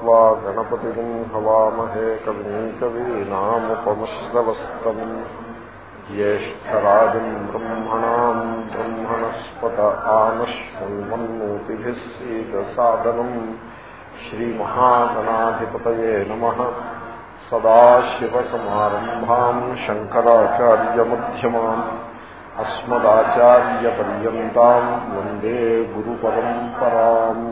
त्वा गणपतिम् हवामहे कविम् कवीनामुपमश्रवस्तम् ज्येष्ठराजम् ब्रह्मणाम् ब्रह्मणस्पत आनश्वन्मन्मूतिभिः सीदसादनम् श्रीमहागणाधिपतये नमः सदाशिवसमारम्भाम् शङ्कराचार्यमध्यमाम् अस्मदाचार्यपर्यन्ताम् वन्दे गुरुपरम्पराम्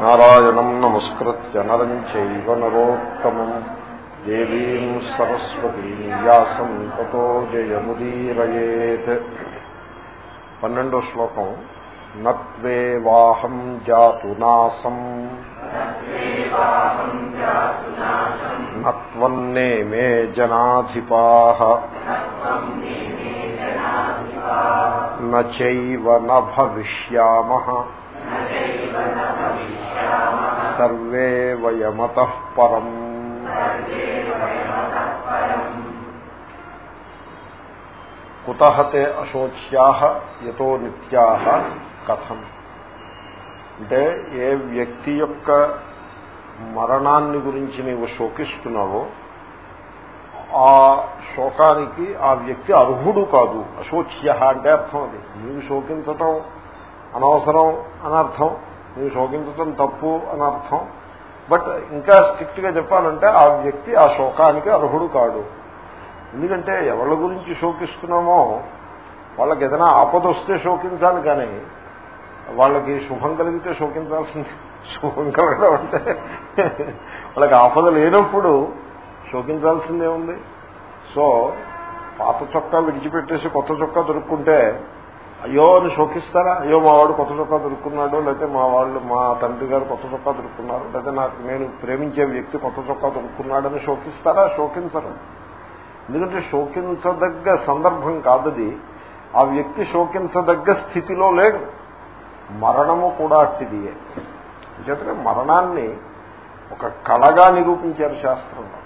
నారాయణం నమస్కృత్య నరం చైవ నరోత్తమం. దేవీం సరస్వతీ వ్యాసం తతో జయముదీరయేత్. పన్నెండో శ్లోకం. నత్వేవాహం జాతు నాసం నత్వన్నే మే జనాధిపా. నైవ న సర్వే వయమత పరం. కుతహతే అశోచ్యా యతో నిత్యా కథం. అంటే ఏ వ్యక్తి యొక్క మరణాన్ని గురించి నీవు శోకిస్తున్నావో ఆ శోకానికి ఆ వ్యక్తి అర్హుడు కాదు. అశోచ్య అంటే అర్థం అది. నీవు శోకించటం అనవసరం అనర్థం నువ్వు శోకించటం తప్పు అని అర్థం. బట్ ఇంకా స్ట్రిక్ట్గా చెప్పాలంటే ఆ వ్యక్తి ఆ శోకానికి అర్హుడు కాడు. ఎందుకంటే ఎవరి గురించి శోకిస్తున్నామో వాళ్ళకి ఏదైనా ఆపద వస్తే శోకించాలి కానీ వాళ్ళకి శుభం కలిగితే శోకించాల్సింది శుభం కలగడం అంటే వాళ్ళకి ఆపద లేనప్పుడు శోకించాల్సిందే ఉంది. సో పాత చొక్కా విడిచిపెట్టేసి కొత్త చొక్కా దొరుకుంటే అయ్యో అని శోకిస్తారా? అయ్యో మా వాడు కొత్త చొక్కా దొరుకున్నాడు లేకపోతే మా వాళ్ళు మా తండ్రి గారు కొత్త చొక్కా దొరుకున్నారు లేకపోతే నాకు నేను ప్రేమించే వ్యక్తి కొత్త చొక్కా దొరుకున్నాడని శోకిస్తారా? శోకించరు. ఎందుకంటే శోకించదగ్గ సందర్భం కాదది. ఆ వ్యక్తి శోకించదగ్గ స్థితిలో లేడు. మరణము కూడా అట్టిదియే. చేతనే మరణాన్ని ఒక కళగా నిరూపించారు శాస్త్రంలో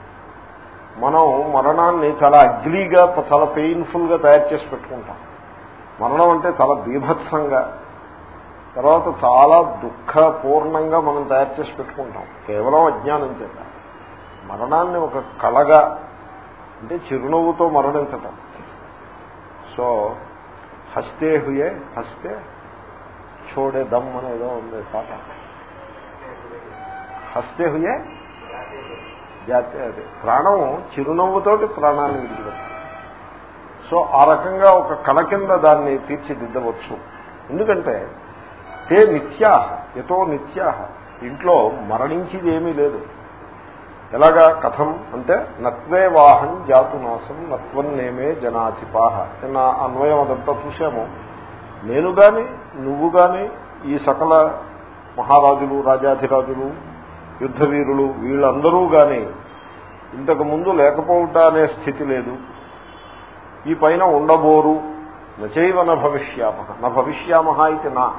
మనం మరణాన్ని చాలా అగ్లీగా చాలా పెయిన్ఫుల్గా తయారు చేసి పెట్టుకుంటాం. మరణం అంటే చాలా బీభత్సంగా. తర్వాత చాలా దుఃఖపూర్ణంగా మనం తయారు చేసి పెట్టుకుంటాం. కేవలం అజ్ఞానం చేత. మరణాన్ని ఒక కళగా అంటే చిరునవ్వుతో మరణించటం. సో హస్తే హుయే హస్తే చోడే దమ్ అనేదో ఉంది పాట. హస్తే హుయే జాతే అదే. ప్రాణం చిరునవ్వుతోటి ప్రాణాన్ని విడిచిపెట్టాలి సో ఆ రకంగా ఒక కళ కింద దాన్ని తీర్చిదిద్దవచ్చు. ఎందుకంటే తే నిత్యాహ ఎతో నిత్యాహ ఇంట్లో మరణించేది ఏమీ లేదు. ఎలాగా కథం అంటే నత్వే వాహం జాతునాశం నత్వన్నేమే జనాధిపాహ. నిన్న అన్వయం అదంతా చూశాము. నేను గాని నువ్వు గాని ఈ సకల మహారాజులు రాజాధిరాజులు యుద్ధవీరులు వీళ్ళందరూ గాని ఇంతకు ముందు లేకపోవట అనే స్థితి లేదు. ఈ పైన ఉండబోరు. నచైవ న భవిష్యామ నా భవిష్యామ ఇది నా.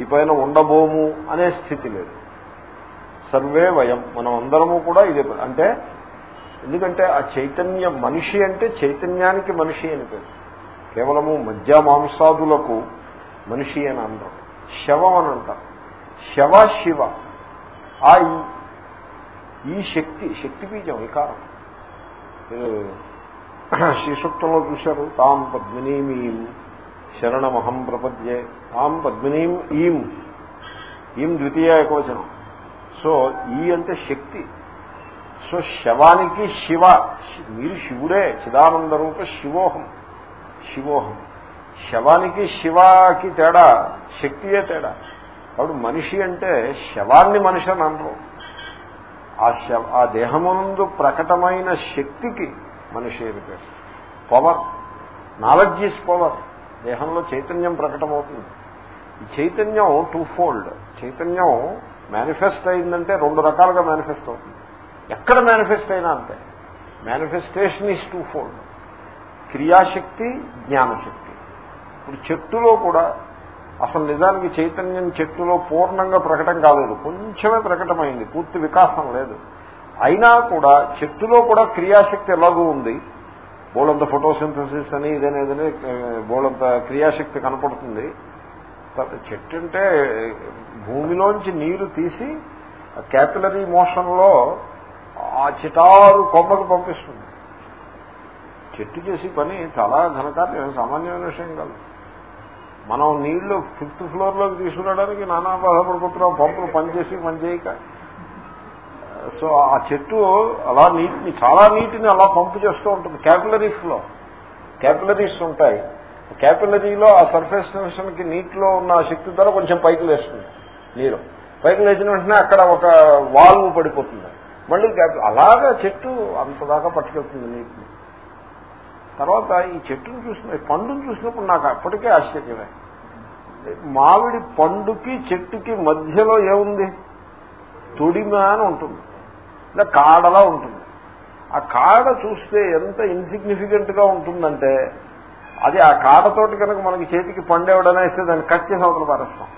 ఈ పైన ఉండబోము అనే స్థితి లేదు. సర్వే వయం. మనం అందరము కూడా ఇదే అంటే ఎందుకంటే ఆ చైతన్య మనిషి అంటే చైతన్యానికి మనిషి అని పేరు. కేవలము మధ్య మాంసాదులకు మనిషి అని అందరం. శవం అని అంటారు. శవ శివ. ఆ ఈ శక్తి శక్తి బీజం వికారం శ్రీసూక్తంలో చూశారు తాం పద్మినీమీం శరణమహం ప్రపద్యే. తాం పద్మినీం ఈం. ఈం ద్వితీయ ఏకవచనం. సో ఈ అంటే శక్తి. సో శవానికి శివ. మీరు శివుడే చిదానంద రూప శివోహం. శివోహం. శవానికి శివాకి తేడా శక్తియే తేడా. కాబట్టి మనిషి అంటే శవాన్ని మనిషి అని అనరు. ఆ శవ ఆ దేహమునందు ప్రకటమైన శక్తికి మనిషి అని పేరు? పవర్ నాలెడ్జ్ ఈజ్ పవర్ దేహంలో చైతన్యం ప్రకటమవుతుంది. ఈ చైతన్యం టూ ఫోల్డ్ చైతన్యం మేనిఫెస్ట్ అయిందంటే రెండు రకాలుగా మేనిఫెస్ట్ అవుతుంది. ఎక్కడ మేనిఫెస్ట్ అయినా అంతే. మేనిఫెస్టేషన్ ఈజ్ టూ ఫోల్డ్ క్రియాశక్తి జ్ఞానశక్తి. ఇప్పుడు చెట్టులో కూడా అసలు నిజానికి చైతన్యం చెట్టులో పూర్ణంగా ప్రకటన కాలేదు. కొంచెమే ప్రకటమైంది. పూర్తి వికాసం లేదు. అయినా కూడా చెట్టులో కూడా క్రియాశక్తి ఎలాగూ ఉంది. బోలంత ఫోటోసింథసిస్ అని ఇదని ఇదని బోలంత క్రియాశక్తి కనపడుతుంది. చెట్టు అంటే భూమిలోంచి నీరు తీసి క్యాపిలరీ మోషన్లో ఆ చిటారు కొమ్మకు పంపిస్తుంది. చెట్టు చేసి పని చాలా ఘనకార్యం సామాన్యమైన విషయం కాదు. మనం నీళ్ళు ఫిఫ్త్ ఫ్లోర్లోకి తీసుకురావడానికి నానా బాధపడుకుంటున్నాం పంపులు పనిచేసి పనిచేయక. సో ఆ చెట్టు అలా నీటిని చాలా నీటిని అలా పంపు చేస్తూ ఉంటుంది క్యాపులరీస్లో క్యాపులరీస్ క్యాపిలరీస్ ఉంటాయి. క్యాపిలరీలో ఆ సర్ఫేస్ టెన్షన్కి నీటిలో ఉన్న శక్తి ద్వారా కొంచెం పైకి లేస్తుంది నీరు. పైకి లేచిన వెంటనే అక్కడ ఒక వాల్వ్ పడిపోతుంది. మళ్ళీ అలాగా చెట్టు అంతదాకా పట్టుకెళ్తుంది నీటిని. తర్వాత ఈ చెట్టును చూసిన పండును చూసినప్పుడు నాకు అప్పటికే ఆశ్చర్యమే. మామిడి పండుకి చెట్టుకి మధ్యలో ఏముంది? తొడిమ అని ఉంటుంది. ఇలా కాడలా ఉంటుంది. ఆ కాడ చూస్తే ఎంత ఇన్సిగ్నిఫికెంట్గా ఉంటుందంటే అది ఆ కాడతోటి కనుక మనకి చేతికి పండేవడనే ఇస్తే దాన్ని కట్ చేసి అవతల పారేస్తాం.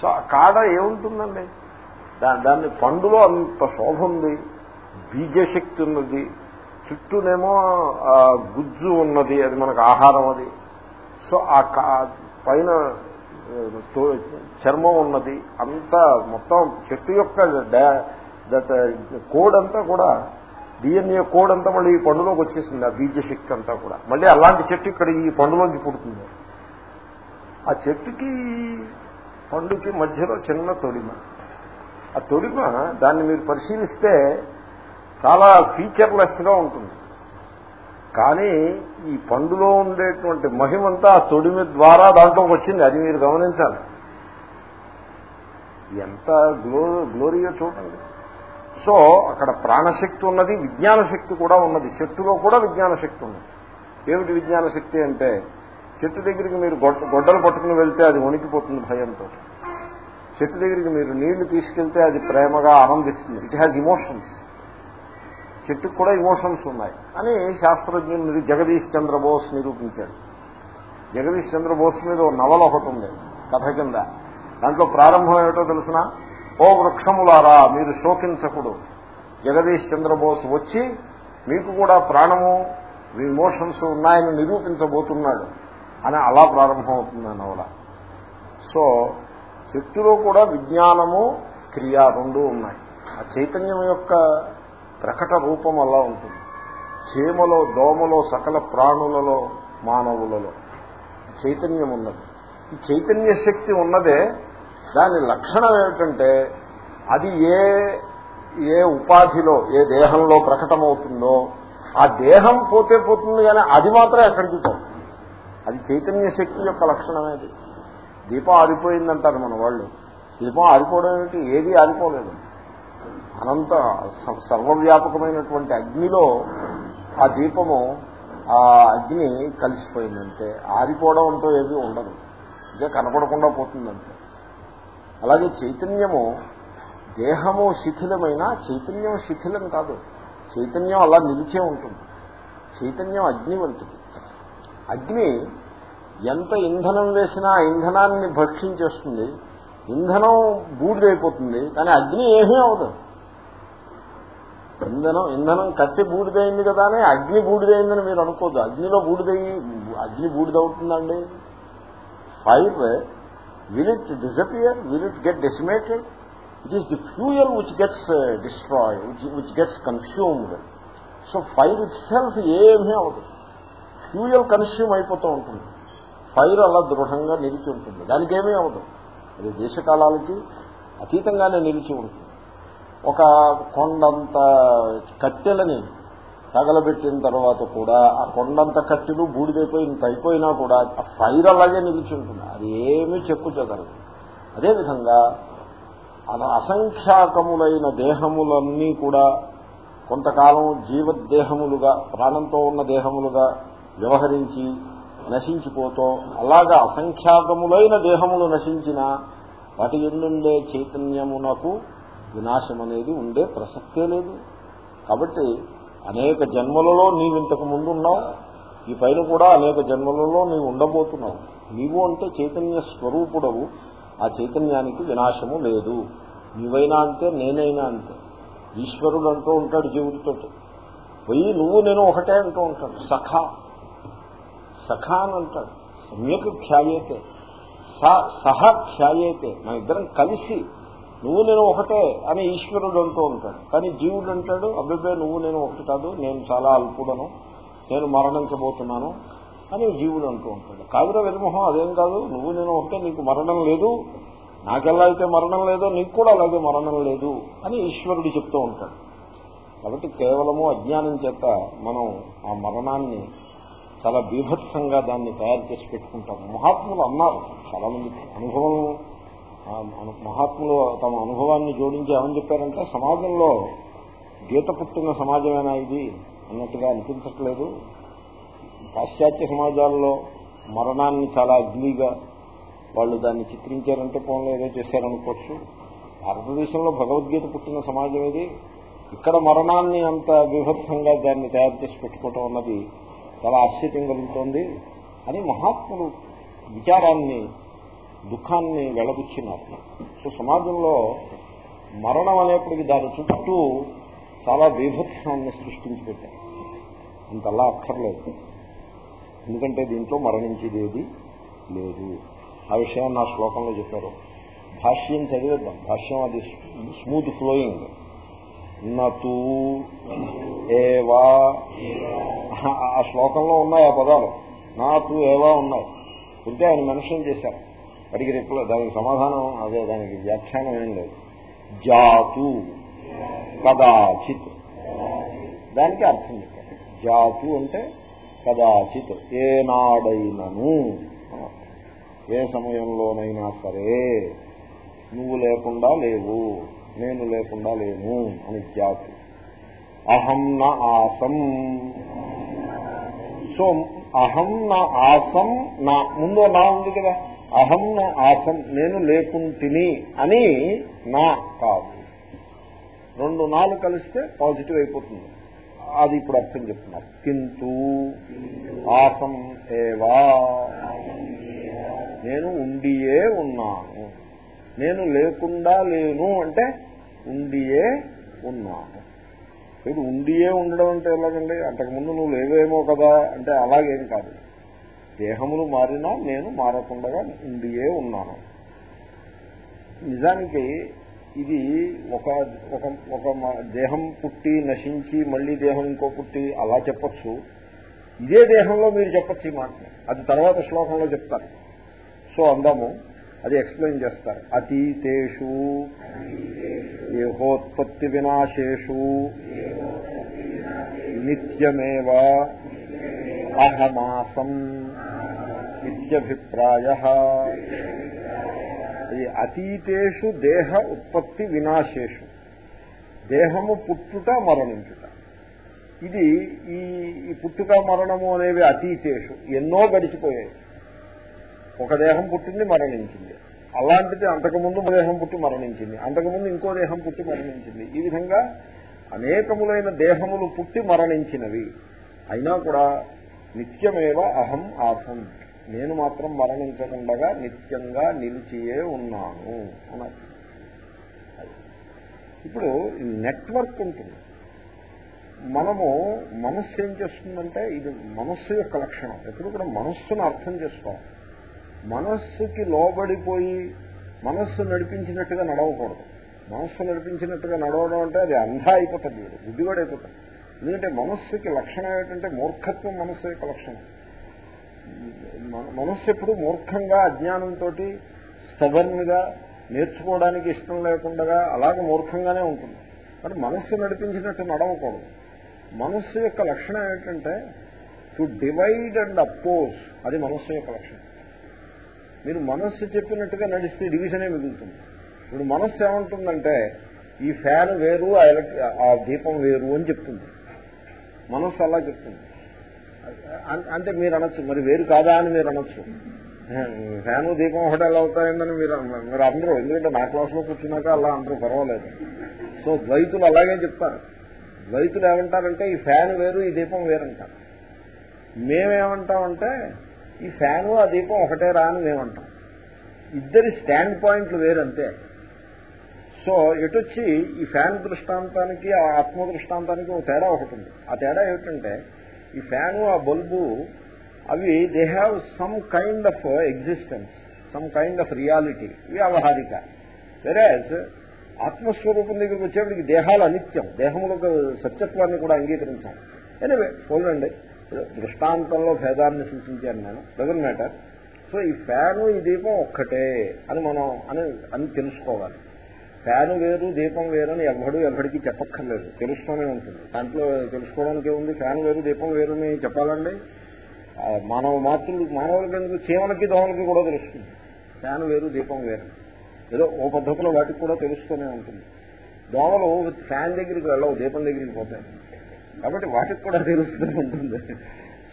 సో ఆ కాడ ఏముంటుందండి? దాని దాన్ని పండులో అంత శోభ ఉంది బీజశక్తి ఉన్నది చుట్టూనేమో గుజ్జు ఉన్నది అది మనకు ఆహారం అది. సో ఆ పైన చర్మం ఉన్నది అంతా మొత్తం చెట్టు యొక్క దట్ కోడ్ అంతా కూడా డిఎన్ఏ కోడ్ అంతా మళ్ళీ ఈ పండులోకి వచ్చేసింది ఆ బీజశక్తి అంతా కూడా. మళ్ళీ అలాంటి చెట్టు ఇక్కడ ఈ పండులోకి పుడుతుంది. ఆ చెట్టుకి పండుకి మధ్యలో చిన్న తొడిమ ఆ తొడిమ దాన్ని మీరు పరిశీలిస్తే చాలా ఫీచర్లెస్గా ఉంటుంది. కానీ ఈ పండులో ఉండేటువంటి మహిమంతా ఆ తొడిమి ద్వారా దాంట్లోకి వచ్చింది. అది మీరు గమనించాలి. ఎంత గ్లో గ్లోరియో చూడండి. సో అక్కడ ప్రాణశక్తి ఉన్నది విజ్ఞాన శక్తి కూడా ఉన్నది. చెట్టులో కూడా విజ్ఞాన శక్తి ఉన్నది. ఏమిటి విజ్ఞాన శక్తి అంటే చెట్టు దగ్గరికి మీరు గొడ్డలు పట్టుకుని వెళ్తే అది వణికిపోతుంది భయంతో. చెట్టు దగ్గరికి మీరు నీళ్ళు తీసుకెళ్తే అది ప్రేమగా ఆనందిస్తుంది. ఇట్ హ్యాస్ ఇమోషన్స్ చెట్టుకు కూడా ఇమోషన్స్ ఉన్నాయి. అని శాస్త్రజ్ఞుడు జగదీష్ చంద్రబోస్ నిరూపించాడు. జగదీష్ చంద్రబోస్ మీద ఓ నవల ఒకటి ఉంది కథ కింద. దాంట్లో ప్రారంభం ఏమిటో తెలిసిన? ఓ వృక్షములారా మీరు శోకించకుడు జగదీష్ చంద్రబోస్ వచ్చి మీకు కూడా ప్రాణము ఇమోషన్స్ ఉన్నాయని నిరూపించబోతున్నాడు. అని అలా ప్రారంభమవుతుంది ఆ నవల. సో చెట్టులో కూడా విజ్ఞానము క్రియ రెండూ ఉన్నాయి. ఆ చైతన్యం యొక్క ప్రకట రూపం అలా ఉంటుంది. చీమలో దోమలో సకల ప్రాణులలో మానవులలో. చైతన్యం ఉన్నది. ఈ చైతన్య శక్తి ఉన్నదే దాని లక్షణం ఏమిటంటే అది ఏ ఏ ఉపాధిలో ఏ దేహంలో ప్రకటమవుతుందో ఆ దేహం పోతే పోతుంది కానీ అది మాత్రం ఎక్కడికి పోతుంది అది చైతన్య శక్తి యొక్క లక్షణమేది దీపం ఆరిపోయిందంటారు మన వాళ్ళు. దీపం ఆరిపోవడం ఏమిటి? ఏది ఆరిపోలేదు. అనంత సర్వవ్యాపకమైనటువంటి అగ్నిలో ఆ దీపము ఆ అగ్ని కలిసిపోయిందంటే ఆరిపోవడం అంటూ ఏది ఉండదు. ఇదే కనపడకుండా పోతుందంటే. అలాగే చైతన్యము దేహము శిథిలమైన చైతన్యం శిథిలం కాదు. చైతన్యం అలా నిలిచే ఉంటుంది. చైతన్యం అగ్ని వంటిది. అగ్ని ఎంత ఇంధనం వేసినా ఇంధనాన్ని భక్షించేస్తుంది. ఇంధనం బూడిదైపోతుంది. కానీ అగ్ని ఏమీ అవదు ఇంధనం ఇంధనం కట్టి బూడిదైంది కదా అని అగ్ని బూడిదైందని మీరు అనుకోద్దు. అగ్నిలో బూడిదయ్యి అగ్ని బూడిదవుతుందండి. Fire will it disappear will it get decimated it is the fuel which gets destroy which gets consumed so fire itself ఏమీ అవ్వదు. ఫ్యూయల్ కన్స్యూమ్ అయిపోతూ ఉంటుంది. ఫైర్ అలా దృఢంగా నిలిచి ఉంటుంది. దానికి ఏమీ అవ్వదు. అది దేశకాలాలకి అతీతంగానే నిలిచి ఉంటుంది. ఒక కొండంత కట్టెలని తగలబెట్టిన తర్వాత కూడా ఆ కొండంత కట్టెలు బూడిదైపోయి ఇంత అయిపోయినా కూడా ఆ ఫైర్ అలాగే నిలిచి ఉంటుంది అది ఏమీ చెప్పు చెదరదు అదేవిధంగా అసంఖ్యాకములైన దేహములన్నీ కూడా కొంతకాలం జీవదేహములుగా ప్రాణంతో ఉన్న దేహములుగా వ్యవహరించి నశించిపోతూ అలాగా అసంఖ్యాకములైన దేహములు నశించిన వాటి ఎందుండే చైతన్యమునకు వినాశం అనేది ఉండే ప్రసక్తే లేదు. కాబట్టి అనేక జన్మలలో నీవు ఇంతకు ముందు ఉన్నావు. ఈ పైన కూడా అనేక జన్మలలో నీవు ఉండబోతున్నావు. నీవు అంటే చైతన్య స్వరూపుడవు. ఆ చైతన్యానికి వినాశము లేదు. నీవైనా అంతే నేనైనా అంతే ఈశ్వరుడు అంటూ ఉంటాడు జీవుడితో. పోయి నువ్వు నేను ఒకటే అంటూ ఉంటాడు సఖా. సఖ అని అంటాడు. సమ్యక్ ఖ్యాయేతే. సహ ఖ్యాయేతే. మన ఇద్దరం కలిసి నువ్వు నేను ఒకటే అని ఈశ్వరుడు అంటూ ఉంటాడు. కానీ జీవుడు అంటాడు అబ్బాయి నువ్వు నేను ఒకటి కాదు నేను చాలా అల్పుడను నేను మరణించబోతున్నాను అని జీవుడు అంటూ ఉంటాడు. కావిర విర్మోహం అదేం కాదు నువ్వు నేను ఒకటే నీకు మరణం లేదు నాకెలా అయితే మరణం లేదో నీకు కూడా అలాగే మరణం లేదు అని ఈశ్వరుడు చెప్తూ ఉంటాడు. కాబట్టి కేవలము అజ్ఞానం చేత మనం ఆ మరణాన్ని చాలా బీభత్సంగా దాన్ని తయారు చేసి పెట్టుకుంటాం మహాత్ములు అన్నారు చాలా మంది అనుభవం మహాత్ములు తమ అనుభవాన్ని జోడించి ఏమని చెప్పారంటే సమాజంలో గీత పుట్టిన సమాజమేనా ఇది? అన్నట్టుగా అనిపించట్లేదు. పాశ్చాత్య సమాజాల్లో మరణాన్ని చాలా అగ్లీగా వాళ్ళు దాన్ని చిత్రించారంటే పోన్లో ఏదో చేశారనుకోవచ్చు. భారతదేశంలో భగవద్గీత పుట్టిన సమాజం ఇది ఇక్కడ మరణాన్ని అంత విభత్సంగా దాన్ని తయారు చేసి పెట్టుకోవటం అన్నది చాలా ఆశ్చర్యం కలుగుతోంది అని మహాత్ములు విచారాన్ని దుఃఖాన్ని వెళబుచ్చినారు సో సమాజంలో మరణం అనేప్పటికీ దాని చుట్టూ చాలా బీభత్సాన్ని సృష్టించి పెట్టారు ఇంతలా అక్కర్లేదు. ఎందుకంటే దీంట్లో మరణించేది లేదు. ఆ విషయాన్ని నా శ్లోకంలో చెప్పారు. భాష్యం చదివేద్దాం. భాష్యం అది స్మూత్ ఫ్లోయింగ్ నూ ఏవా. ఆ శ్లోకంలో ఉన్నాయి ఆ పదాలు. నా తూ ఏవా ఉన్నాయి. ఉంటే ఆయన మెన్షన్ చేశారు. వాడికి రిప్లై దానికి సమాధానం అదే దానికి వ్యాఖ్యానం ఏం లేదు. జాతు కదాచిత్. దానికి అర్థం చెప్పారు. జాతు అంటే కదాచిత్. ఏనాడైనను ఏ సమయంలోనైనా సరే నువ్వు లేకుండా లేవు నేను లేకుండా లేను అని జాతు. అహం నా ఆసం. సో అహం నా ఆసం నా ముందు నా ఉంది కదా. అహం నా ఆసం నేను లేకుంటిని అని నా కాదు. రెండు నాలు కలిస్తే పాజిటివ్ అయిపోతుంది. అది ఇప్పుడు అర్థం చెప్తున్నారు. కింటూ ఆసం ఏవా. నేను ఉండియే ఉన్నాను. నేను లేకుండా లేను అంటే ఉండియే ఉన్నాను. ఇప్పుడు ఉండియే ఉండడం అంటే ఎలాగండి? అంతకుముందు నువ్వు లేవేమో కదా అంటే అలాగేం కాదు. దేహములు మారినా నేను మారకుండా ఉండియే ఉన్నాను. నిజానికి ఇది ఒక ఒక ఒక దేహం పుట్టి నశించి మళ్ళీ దేహం ఇంకో పుట్టి అలా చెప్పచ్చు. ఇదే దేహంలో మీరు చెప్పచ్చు ఈ మాట అది తర్వాత శ్లోకంలో చెప్తారు. సో అందాము అది ఎక్స్ప్లెయిన్ చేస్తారు. అతీతేషు ఏహోత్పత్తి వినాశేషు నిత్యమేవా అహమాసం ఇత్యభిప్రాయ. ఈ అతీతేషు దేహ ఉత్పత్తి వినాశేషు. దేహము పుట్టుట మరణించుట. ఇది ఈ ఈ పుట్టుక మరణము అనేవి అతీతేషు. ఎన్నో గడిచిపోయాయి. ఒక దేహం పుట్టింది మరణించింది. అలాంటిది అంతకుముందు దేహం పుట్టి మరణించింది. అంతకుముందు ఇంకో దేహం పుట్టి మరణించింది. ఈ విధంగా అనేకములైన దేహములు పుట్టి మరణించినవి. అయినా కూడా నిత్యమేవ అహం ఆసం. నేను మాత్రం మరణించకుండా నిత్యంగా నిలిచియే ఉన్నాను అన్నారు ఇప్పుడు నెట్వర్క్ ఉంటుంది. మనము మనస్సు ఏం చేస్తుందంటే ఇది మనస్సు యొక్క లక్షణం. ఎప్పుడు కూడా మనస్సును అర్థం చేసుకోవాలి. మనస్సుకి లోబడిపోయి మనస్సు నడిపించినట్టుగా నడవకూడదు. మనస్సు నడిపించినట్టుగా నడవడం అంటే అది అంధ అయిపోతుంది. వీడు అయిపోతుంది ఎందుకంటే మనస్సుకి లక్షణం ఏంటంటే మూర్ఖత్వం మనస్సు యొక్క లక్షణం. మనస్సు ఎప్పుడు మూర్ఖంగా అజ్ఞానంతో గా నేర్చుకోవడానికి ఇష్టం లేకుండా అలాగే మూర్ఖంగానే ఉంటుంది. మరి మనస్సు నడిపించినట్టు నడవకూడదు. మనస్సు యొక్క లక్షణం ఏంటంటే టు డివైడ్ అండ్ అపోజ్ అది మనస్సు యొక్క లక్షణం. మీరు మనస్సు చెప్పినట్టుగా నడిస్తే డివిజనే మిగులుతుంది. ఇప్పుడు మనస్సు ఏమంటుందంటే ఈ ఫ్యాన్ వేరు ఆ ఆ దీపం వేరు అని చెప్తుంది. మనస్సు అలా చెప్తుంది. అంటే మీరు అనొచ్చు మరి వేరు కాదా అని మీరు అనొచ్చు. ఫ్యాను దీపం ఒకటి ఎలా అవుతాయందని మీరు మీరు అందరూ ఎందుకంటే నా క్లాస్లో కూర్చున్నాక అలా అందరూ పర్వాలేదు. సో ద్వైతులు అలాగే చెప్తారు. ద్వైతులు ఏమంటారంటే ఈ ఫ్యాన్ వేరు ఈ దీపం వేరంటారు. మేమేమంటామంటే ఈ ఫ్యాను ఆ దీపం ఒకటే రా అని మేమంటాం. ఇద్దరి స్టాండ్ పాయింట్లు వేరంతే. సో ఎటొచ్చి ఈ ఫ్యాన్ దృష్టాంతానికి ఆ ఆత్మ దృష్టాంతానికి ఒక తేడా ఒకటి ఉంది ఆ తేడా ఏమిటంటే ఈ ఫ్యాను ఆ బల్బు అవి they have some kind of existence some kind of reality వ్యావహారిక వెరాజ్ ఆత్మస్వరూపం దగ్గరికి వచ్చేప్పటికి దేహాలు అనిత్యం దేహములకు సత్యత్వాన్ని కూడా అంగీకరించాం ఎనివే చూడండి దృష్టాంతంలో భేదాన్ని సూచించాను నేను. డజన్ మ్యాటర్ సో ఈ ఫ్యాను ఈ దీపం ఒక్కటే అని మనం అని అని తెలుసుకోవాలి. ఫ్యాను వేరు దీపం వేరు అని ఎవ్వడు ఎవ్వడికి చెప్పక్కర్లేదు. తెలుస్తూనే ఉంటుంది. దాంట్లో తెలుసుకోవడానికి ఏముంది ఫ్యాన్ వేరు దీపం వేరు అని చెప్పాలండి. మానవ మాతృలు మానవులకి ఎందుకు చీమలకి దోమలకి కూడా తెలుస్తుంది. ఫ్యాన్ వేరు దీపం వేరు. ఏదో ఓ పద్ధతిలో వాటికి కూడా తెలుస్తూనే ఉంటుంది. దోమలు ఫ్యాన్ దగ్గరికి వెళ్ళవు దీపం దగ్గరికి పోతాయి. కాబట్టి వాటికి కూడా తెలుస్తూనే ఉంటుంది.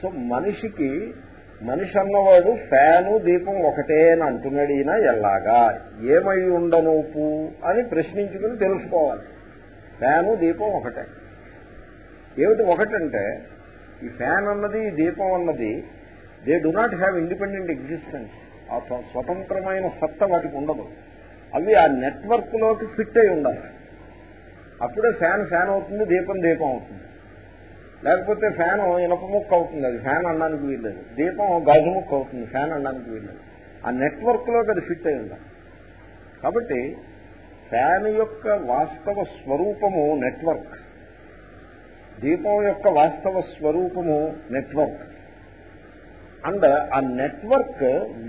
సో మనిషికి మనిషి అన్నవాడు ఫ్యాను దీపం ఒకటే అని అంటున్నాడు ఈయన ఎలాగా? ఏమై ఉండనూపు అని ప్రశ్నించుకుని తెలుసుకోవాలి. ఫ్యాను దీపం ఒకటే. ఏమిటి ఒకటంటే ఈ ఫ్యాన్ అన్నది ఈ దీపం అన్నది they do not have independent existence. ఆ స్వతంత్రమైన సత్త వాటికి ఉండదు. అవి ఆ నెట్వర్క్లోకి ఫిట్ అయి ఉండాలి. అప్పుడే ఫ్యాన్ ఫ్యాన్ అవుతుంది దీపం దీపం అవుతుంది. లేకపోతే ఫ్యాన్ ఇనప ముక్క అవుతుంది అది ఫ్యాన్ అనడానికి వీల్లేదు. దీపం గాజు ముక్క అవుతుంది ఫ్యాన్ అనడానికి వీల్లేదు. ఆ నెట్వర్క్లోకి అది ఫిట్ అయి ఉండాలి కాబట్టి ఫ్యాన్ యొక్క వాస్తవ స్వరూపము నెట్వర్క్. దీపం యొక్క వాస్తవ స్వరూపము నెట్వర్క్. అండ్ ఆ నెట్వర్క్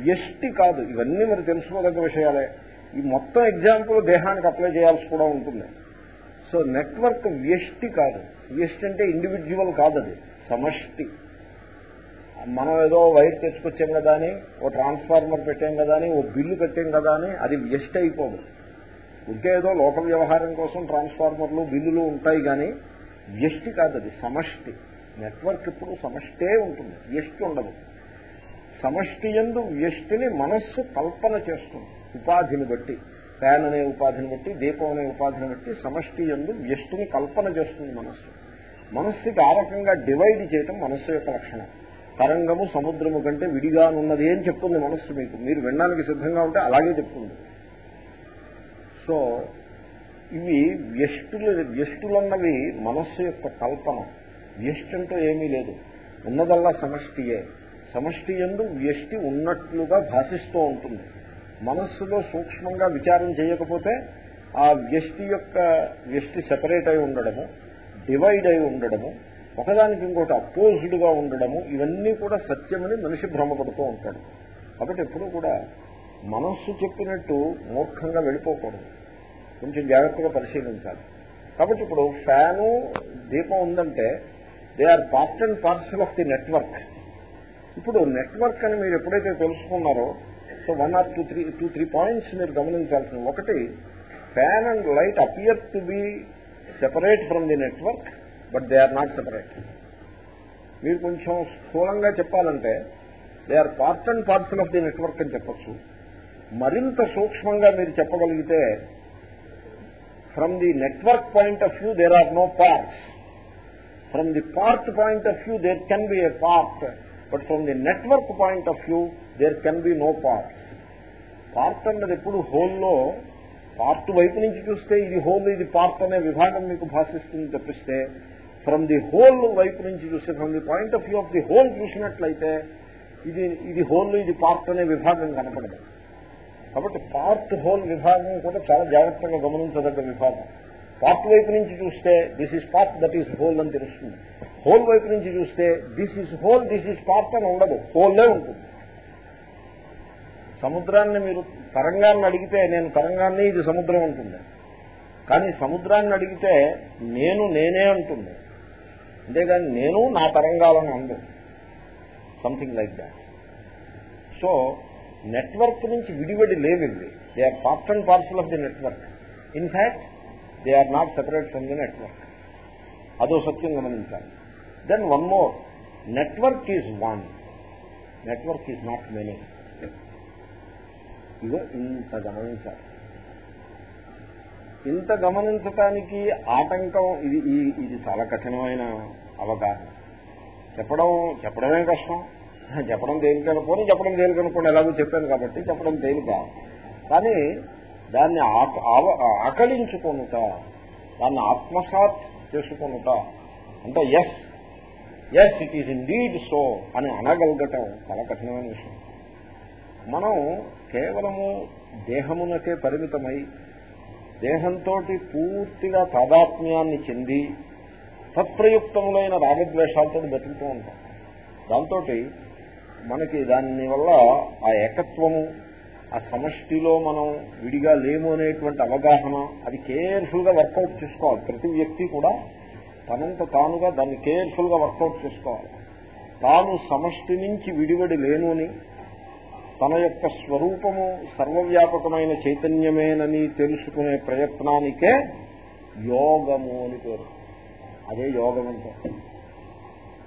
వ్యష్టి కాదు. ఇవన్నీ మీరు తెలుసుకోదగ్గ విషయాలే. ఈ మొత్తం ఎగ్జాంపుల్ దేహానికి అప్లై చేయాల్సి కూడా ఉంటుంది. సో నెట్వర్క్ వ్యష్టి కాదు. వ్యష్టి అంటే ఇండివిజువల్ కాదు అది సమష్టి. మనం ఏదో వైర్ తెచ్చుకొచ్చాం కదా అని ఓ ట్రాన్స్ఫార్మర్ పెట్టాం కదా అని ఓ బిల్లు కట్టాం కదా అని అది వ్యష్టి అయిపోదు. ఇంకే ఏదో లోకల్ వ్యవహారం కోసం ట్రాన్స్ఫార్మర్లు బిల్లులు ఉంటాయి కానీ వ్యష్టి కాదు అది సమష్టి. నెట్వర్క్ ఇప్పుడు సమష్టే ఉంటుంది. వ్యష్టి ఉండదు. సమష్టి ఎందు వ్యష్టిని మనస్సు కల్పన చేస్తుంది. ఉపాధిని బట్టి. ఫ్యాన్ అనే ఉపాధిని బట్టి దీపం అనే ఉపాధిని బట్టి సమష్టి ఎందు వ్యష్టిని కల్పన చేస్తుంది మనస్సు. మనస్సుకి ఆ రకంగా డివైడ్ చేయటం మనస్సు యొక్క లక్షణం తరంగము సముద్రము కంటే విడిగా ఉన్నది అని చెప్తుంది మనస్సు మీకు. మీరు వినడానికి సిద్ధంగా ఉంటే అలాగే చెప్తుంది. సో ఇవి వ్యష్టులు వ్యష్టులన్నవి మనస్సు యొక్క కల్పన. వ్యష్టి అంటూ ఏమీ లేదు. ఉన్నదల్లా సమష్టియే. సమష్టి ఎందు వ్యష్టి ఉన్నట్లుగా భాషిస్తూ ఉంటుంది. మనస్సులో సూక్ష్మంగా విచారం చేయకపోతే ఆ వ్యష్టి యొక్క వ్యష్టి సెపరేట్ అయి ఉండడము డివైడ్ అయి ఉండడము ఒకదానికి ఇంకోటి అపోజ్డ్గా ఉండడము ఇవన్నీ కూడా సత్యమని మనిషి భ్రమపడుతూ ఉంటాడు. కాబట్టి ఎప్పుడూ కూడా మనస్సు చెప్పినట్టు మూర్ఖంగా వెళ్ళిపోకూడదు. కొంచెం జాగ్రత్తగా పరిశీలించాలి. కాబట్టి ఇప్పుడు ఫ్యాను దీపం ఉందంటే they are part and parcel of the network ఇప్పుడు నెట్వర్క్ అని మీరు ఎప్పుడైతే తెలుసుకున్నారో so one or two three two three points మీరు గమనించాల్సిన ఒకటి fan and light appear to be separate from the network but they are not separate. మీరు కొంచెం స్థూలంగా చెప్పాలంటే they are part and parcel of the network అని చెప్పచ్చు. మరింత సూక్ష్మంగా మీరు చెప్పగలిగితే from the network point of view there are no parts. From the part point of view there can be a part but from the network point of view there can be no part. Part అన్నది ఎప్పుడు హోల్లో part వైపు నుంచి చూస్తే ఇది whole ఇది part అనే విభాగం మీకు భాషిస్తుంది తప్పిస్తే ఫ్రమ్ ది హోల్ వైపు నుంచి చూస్తే from the point of view of the whole చూసినట్లయితే ఇది ఇది హోల్ ఇది పార్ట్ అనే విభాగం కనపడదు. కాబట్టి పార్ట్ హోల్ విభాగం కూడా చాలా జాగ్రత్తగా గమనించదగ్గ విభాగం. పార్ట్ వైపు నుంచి చూస్తే this is part that is whole అని తెలుస్తుంది. హోల్ వైపు నుంచి చూస్తే this is whole this is part అని ఉండదు. హోల్లే ఉంటుంది. సముద్రాన్ని మీరు తరంగాన్ని అడిగితే నేను తరంగాన్ని ఇది సముద్రం ఉంటుంది కానీ సముద్రాన్ని అడిగితే నేను నేనే అంటుంది. అంతేగాని నేను నా తరంగాలను అందు something like that so network నుంచి విడివడి లేవివి they are part and parcel of the network in fact they are not separate from the network అదో సత్యం గమనించాలి. Then one more network is one network is not many ఇదో ఇంత గమనించాలి. ఇంత గమనించటానికి ఆటంకం ఇది ఇది చాలా కఠినమైన అవగాహన. చెప్పడం చెప్పడమే కష్టం. చెప్పడం తేలిక పోనీ చెప్పడం తేలిక ఎలాగో చెప్పాను కాబట్టి చెప్పడం తేలిక కానీ దాన్ని ఆకలించుకునుట దాన్ని ఆత్మసాత్ చేసుకునుట అంటే yes yes it is indeed so అని అనగలగటం చాలా కఠినమైన విషయం. మనం కేవలము దేహమునకే పరిమితమై దేహంతో పూర్తిగా తాదాత్మ్యాన్ని చెంది తత్ప్రయుక్తములైన రాగద్వేషాలతో బతుకుతూ ఉంటాం. దాంతో మనకి దాని వల్ల ఆ ఏకత్వము ఆ సమష్టిలో మనం విడిగా లేము అనేటువంటి అవగాహన అది కేర్ఫుల్గా వర్కౌట్ చేసుకోవాలి. ప్రతి వ్యక్తి కూడా తనంత తానుగా దాన్ని కేర్ఫుల్గా వర్కౌట్ చేసుకోవాలి. తాను సమష్టి నుంచి విడివడి లేను అని తన యొక్క స్వరూపము సర్వవ్యాపకమైన చైతన్యమేనని తెలుసుకునే ప్రయత్నానికే యోగము అని పేరు. అదే యోగం అంటే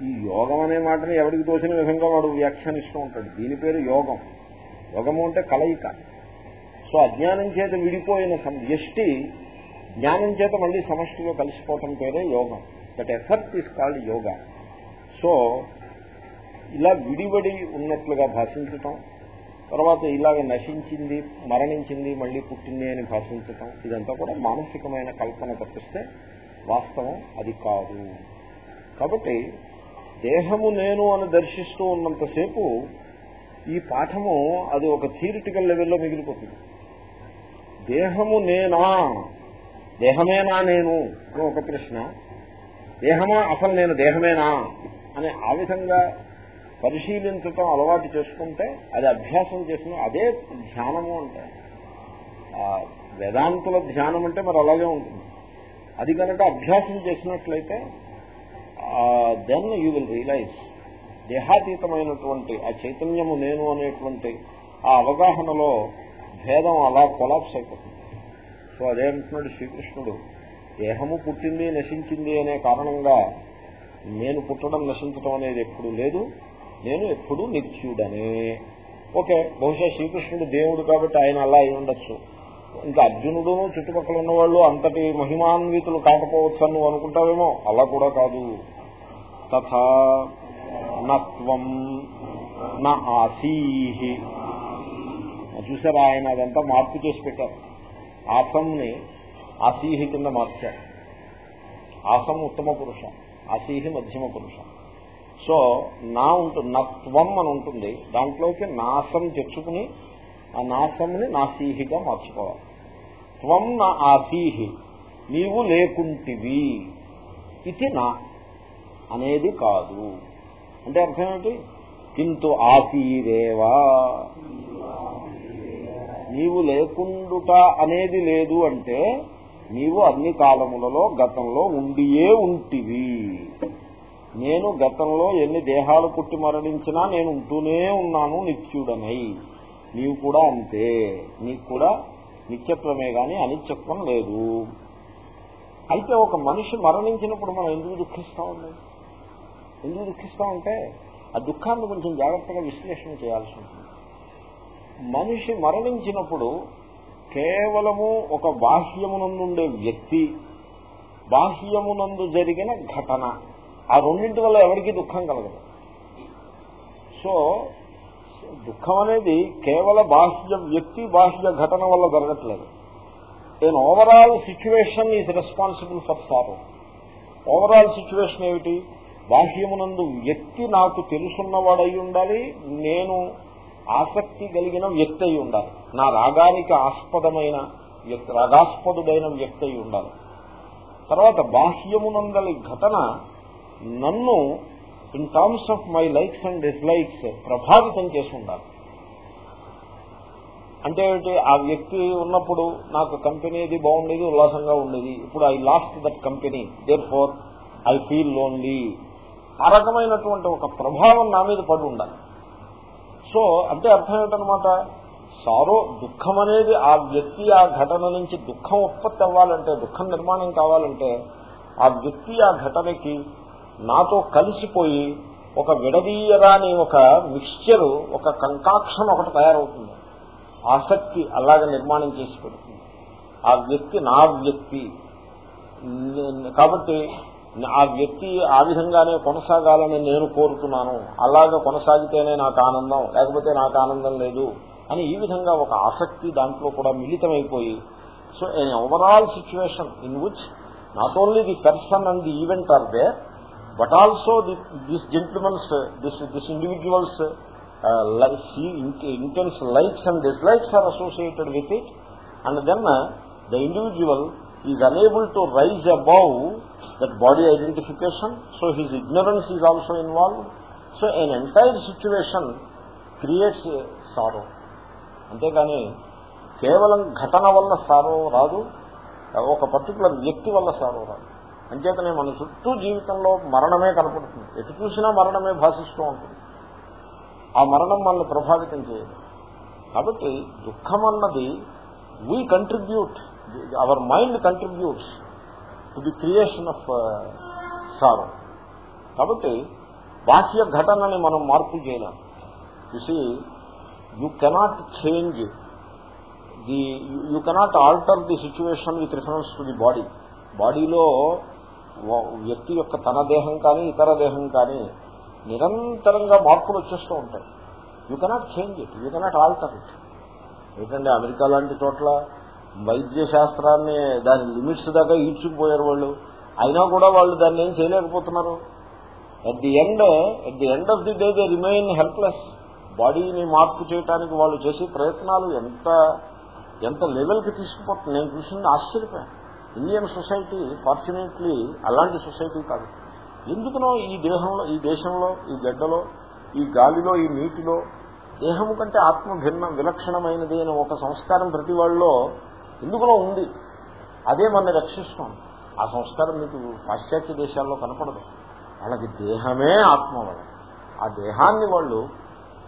ఈ యోగం అనే మాటని ఎవరికి తోచిన విధంగా వాడు వ్యాఖ్యానిస్తూ ఉంటాడు. దీని పేరు యోగం. యోగము అంటే కలయిక. సో అజ్ఞానం చేత విడిపోయిన వ్యష్టి జ్ఞానం చేత మళ్ళీ సమష్టిలో కలిసిపోవటం పేరే యోగం. That effort is called yoga so ఇలా విడివడి ఉన్నట్లుగా భాషించటం తర్వాత ఇలాగ నశించింది మరణించింది మళ్ళీ పుట్టింది అని భాషించటం ఇదంతా కూడా మానసికమైన కల్పన తప్పిస్తే వాస్తవం అది కాదు. కాబట్టి దేహము నేను అని దర్శిస్తూ ఉన్నంతసేపు ఈ పాఠము అది ఒక థియరిటికల్ లెవెల్లో మిగిలిపోతుంది. దేహము నేనా? దేహమేనా నేను? అని ఒక ప్రశ్న. దేహమా? అసలు నేను దేహమేనా? అని ఆ విధంగా పరిశీలించటం అలవాటు చేసుకుంటే అది అభ్యాసం చేసిన అదే ధ్యానము అంటే వేదాంతుల ధ్యానం అంటే మరి అలాగే ఉంటుంది. అది కనుక అభ్యాసం చేసినట్లయితే దెన్ యూ విల్ రియలైజ్ దేహాతీతమైనటువంటి ఆ చైతన్యము నేను అనేటువంటి ఆ అవగాహనలో భేదం అలా కొలాప్స్ అయిపోతుంది. సో అదేమంటున్నాడు శ్రీకృష్ణుడు దేహము పుట్టింది నశించింది అనే కారణంగా నేను పుట్టడం నశించడం అనేది ఎప్పుడు లేదు. నేను ఎప్పుడు నిత్యుడనే. ఓకే బహుశా శ్రీకృష్ణుడు దేవుడు కాబట్టి ఆయన అలా అయి ఉండొచ్చు. ఇంకా అర్జునుడు చుట్టుపక్కల ఉన్నవాళ్ళు అంతటి మహిమాన్వితులు కాకపోవచ్చు అని అనుకుంటావేమో? అలా కూడా కాదు. తథా నత్వం నా ఆసీహి. చూసారా ఆయన అదంతా మార్పు చేసి పెట్టారు. ఆసంని ఆసీహి కింద మార్చారు. ఆసం ఉత్తమ పురుష ఆసీహి మధ్యమ పురుష. సో నా ఉంటుంది నత్వం అని ఉంటుంది. దాంట్లోకి నాశం తెచ్చుకుని ఆ నాశంని నాసీహిగా మార్చుకోవాలి. త్వం నా ఆసీహి నీవు లేకుంటివి. ఇది నా అనేది కాదు. అంటే అర్థం ఏమిటి? కింటు ఆసీరేవా. నీవు లేకుండుట అనేది లేదు అంటే నీవు అన్ని కాలములలో గతంలో ఉండియే ఉంటివి. నేను గతంలో ఎన్ని దేహాలు పుట్టి మరణించినా నేను ఉంటూనే ఉన్నాను నిత్యుడనై. నీవు కూడా అంతే. నీకు కూడా నిత్యత్వమే గాని అనిత్యత్వం లేదు. అయితే ఒక మనిషి మరణించినప్పుడు మనం ఎందుకు దుఃఖిస్తామండి ఎందుకు దుఃఖిస్తామంటే ఆ దుఃఖాన్ని కొంచెం జాగ్రత్తగా విశ్లేషణ చేయాల్సి ఉంటుంది. మనిషి మరణించినప్పుడు కేవలము ఒక బాహ్యమునందుండే వ్యక్తి బాహ్యమునందు జరిగిన ఘటన ఆ రెండింటి వల్ల ఎవరికి దుఃఖం కలగదు. సో దుఃఖం అనేది కేవల బాహ్య వ్యక్తి బాహ్య ఘటన వల్ల జరగట్లేదు. నేను overall situation is responsible for sorrow overall situation ఏమిటి? బాహ్యమునందు వ్యక్తి నాకు తెలుసున్నవాడై ఉండాలి నేను ఆసక్తి కలిగిన వ్యక్తి అయి ఉండాలి. నా రాగానికి ఆస్పదమైన వ్యక్తి రాగాస్పదుడైన వ్యక్తి అయి ఉండాలి. తర్వాత బాహ్యమునందలి ఘటన నన్ను in terms of my likes and dislikes ప్రభావితం చేసి ఉండాలి. అంటే ఆ వ్యక్తి ఉన్నప్పుడు నాకు కంపెనీది బాగుండేది ఉల్లాసంగా ఉండేది. ఇప్పుడు I lost that company therefore I feel lonely ఆ రకమైనటువంటి ఒక ప్రభావం నా మీద పడి ఉండాలి. సో అంటే అర్థం ఏంటనమాట సారో దుఃఖం అనేది ఆ వ్యక్తి ఆ ఘటన నుంచి దుఃఖం ఉత్పత్తి అవ్వాలంటే దుఃఖం నిర్మాణం కావాలంటే ఆ వ్యక్తి ఆ ఘటనకి నాతో కలిసిపోయి ఒక విడదీయరాని ఒక మిక్స్చరు ఒక కంకాక్షన్ ఒకటి తయారవుతుంది. ఆసక్తి అలాగ నిర్మాణం చేసి పెడుతుంది. ఆ వ్యక్తి నా వ్యక్తి. కాబట్టి ఆ వ్యక్తి ఆ విధంగానే కొనసాగాలని నేను కోరుతున్నాను. అలాగ కొనసాగితేనే నాకు ఆనందం లేకపోతే నాకు ఆనందం లేదు అని ఈ విధంగా ఒక ఆసక్తి దాంట్లో కూడా మిళితమైపోయి so an overall situation in which not only the person and the event are there but also this gentleman's this this individual's intense likes and dislikes are associated with it. And then the individual is unable to rise above that body identification. So his ignorance is also involve so an entire situation creates sorrow. అంతేగాని కేవలం ఘటన వల్ల సారో రాదు. ఒక particular వ్యక్తి వల్ల సారో రాదు. అంచేతనే మన చుట్టూ జీవితంలో మరణమే కనపడుతుంది. ఎటు చూసినా మరణమే భాషిస్తూ ఉంటుంది. ఆ మరణం మనల్ని ప్రభావితం చేయదు. కాబట్టి దుఃఖం అన్నది we contribute our mind contributes to the creation of sorrow కాబట్టి బాహ్య ఘటనని మనం మార్పు చేయలేం. చూసి you cannot change the you cannot alter the situation with reference to the body బాడీలో వ్యక్తి యొక్క తన దేహం కానీ ఇతర దేహం కానీ నిరంతరంగా మార్పులు వచ్చేస్తూ ఉంటాయి. You cannot change it you cannot alter it ఏంటంటే అమెరికా లాంటి చోట్ల వైద్య శాస్త్రాన్ని దాని లిమిట్స్ దాకా ఈడ్చుకుపోయారు వాళ్ళు. అయినా కూడా వాళ్ళు దాన్ని ఏం చేయలేకపోతున్నారు. At the end at the end of the day they remain helpless బాడీని మార్పు చేయడానికి వాళ్ళు చేసే ప్రయత్నాలు ఎంత ఎంత లెవెల్కి తీసుకుపోతుంది నేను చూసింది ఆశ్చర్యపోయాను. ఇండియన్ సొసైటీ ఫార్చునేట్లీ అలాంటి సొసైటీ కాదు. ఎందుకునో ఈ దేహంలో ఈ దేశంలో ఈ గడ్డలో ఈ గాలిలో ఈ నీటిలో దేహము కంటే ఆత్మ భిన్న విలక్షణమైనది అనే ఒక సంస్కారం ప్రతి వాళ్ళలో ఎందుకునో ఉంది. అదే మన రక్షిస్తాం ఆ సంస్కారం మీకు పాశ్చాత్య దేశాల్లో కనపడదు. వాళ్ళకి దేహమే ఆత్మ వాళ్ళ ఆ దేహాన్ని వాళ్ళు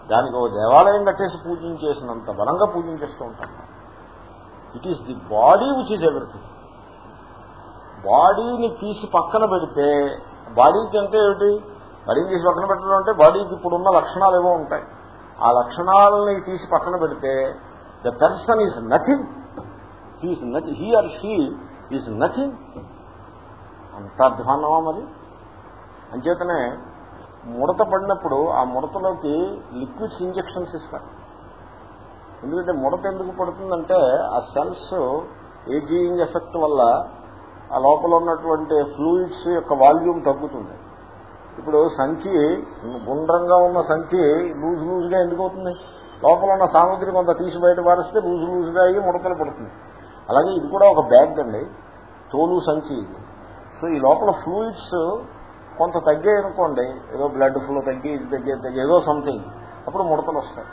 దానికి ఒక దేవాలయం కట్టేసి పూజించేసినంత బలంగా పూజించేస్తూ ఉంటారు. It is the body which is everything బాడీని తీసి పక్కన పెడితే బాడీకి అంటే ఏమిటి? బాడీని తీసి పక్కన పెట్టడం అంటే బాడీకి ఇప్పుడున్న లక్షణాలు ఏవో ఉంటాయి. ఆ లక్షణాలని తీసి పక్కన పెడితే the person is nothing. He is nothing he or she is nothing. అంత అధ్వానమా మరి? అంచేతనే ముడత పడినప్పుడు ఆ ముడతలోకి లిక్విడ్స్ ఇంజెక్షన్స్ ఇస్తారు. ఎందుకంటే ముడత ఎందుకు పడుతుందంటే ఆ సెల్స్ ఏజింగ్ ఎఫెక్ట్ వల్ల ఆ లోపల ఉన్నటువంటి ఫ్లూయిడ్స్ యొక్క వాల్యూమ్ తగ్గుతుంది. ఇప్పుడు సంచి గుండ్రంగా ఉన్న సంచి లూజ్ లూజ్గా ఎందుకు అవుతుంది? లోపల ఉన్న సామగ్రి కొంత తీసి బయట పారిస్తే లూజ్ లూజ్గా అయ్యి ముడతలు పడుతుంది. అలాగే ఇది కూడా ఒక బ్యాగ్ అండి. తోలు సంచి ఇది. సో ఈ లోపల ఫ్లూయిడ్స్ కొంత తగ్గాయనుకోండి ఏదో బ్లడ్ ఫ్లో తగ్గి ఇది తగ్గే తగ్గి ఏదో సంథింగ్ అప్పుడు ముడతలు వస్తాయి.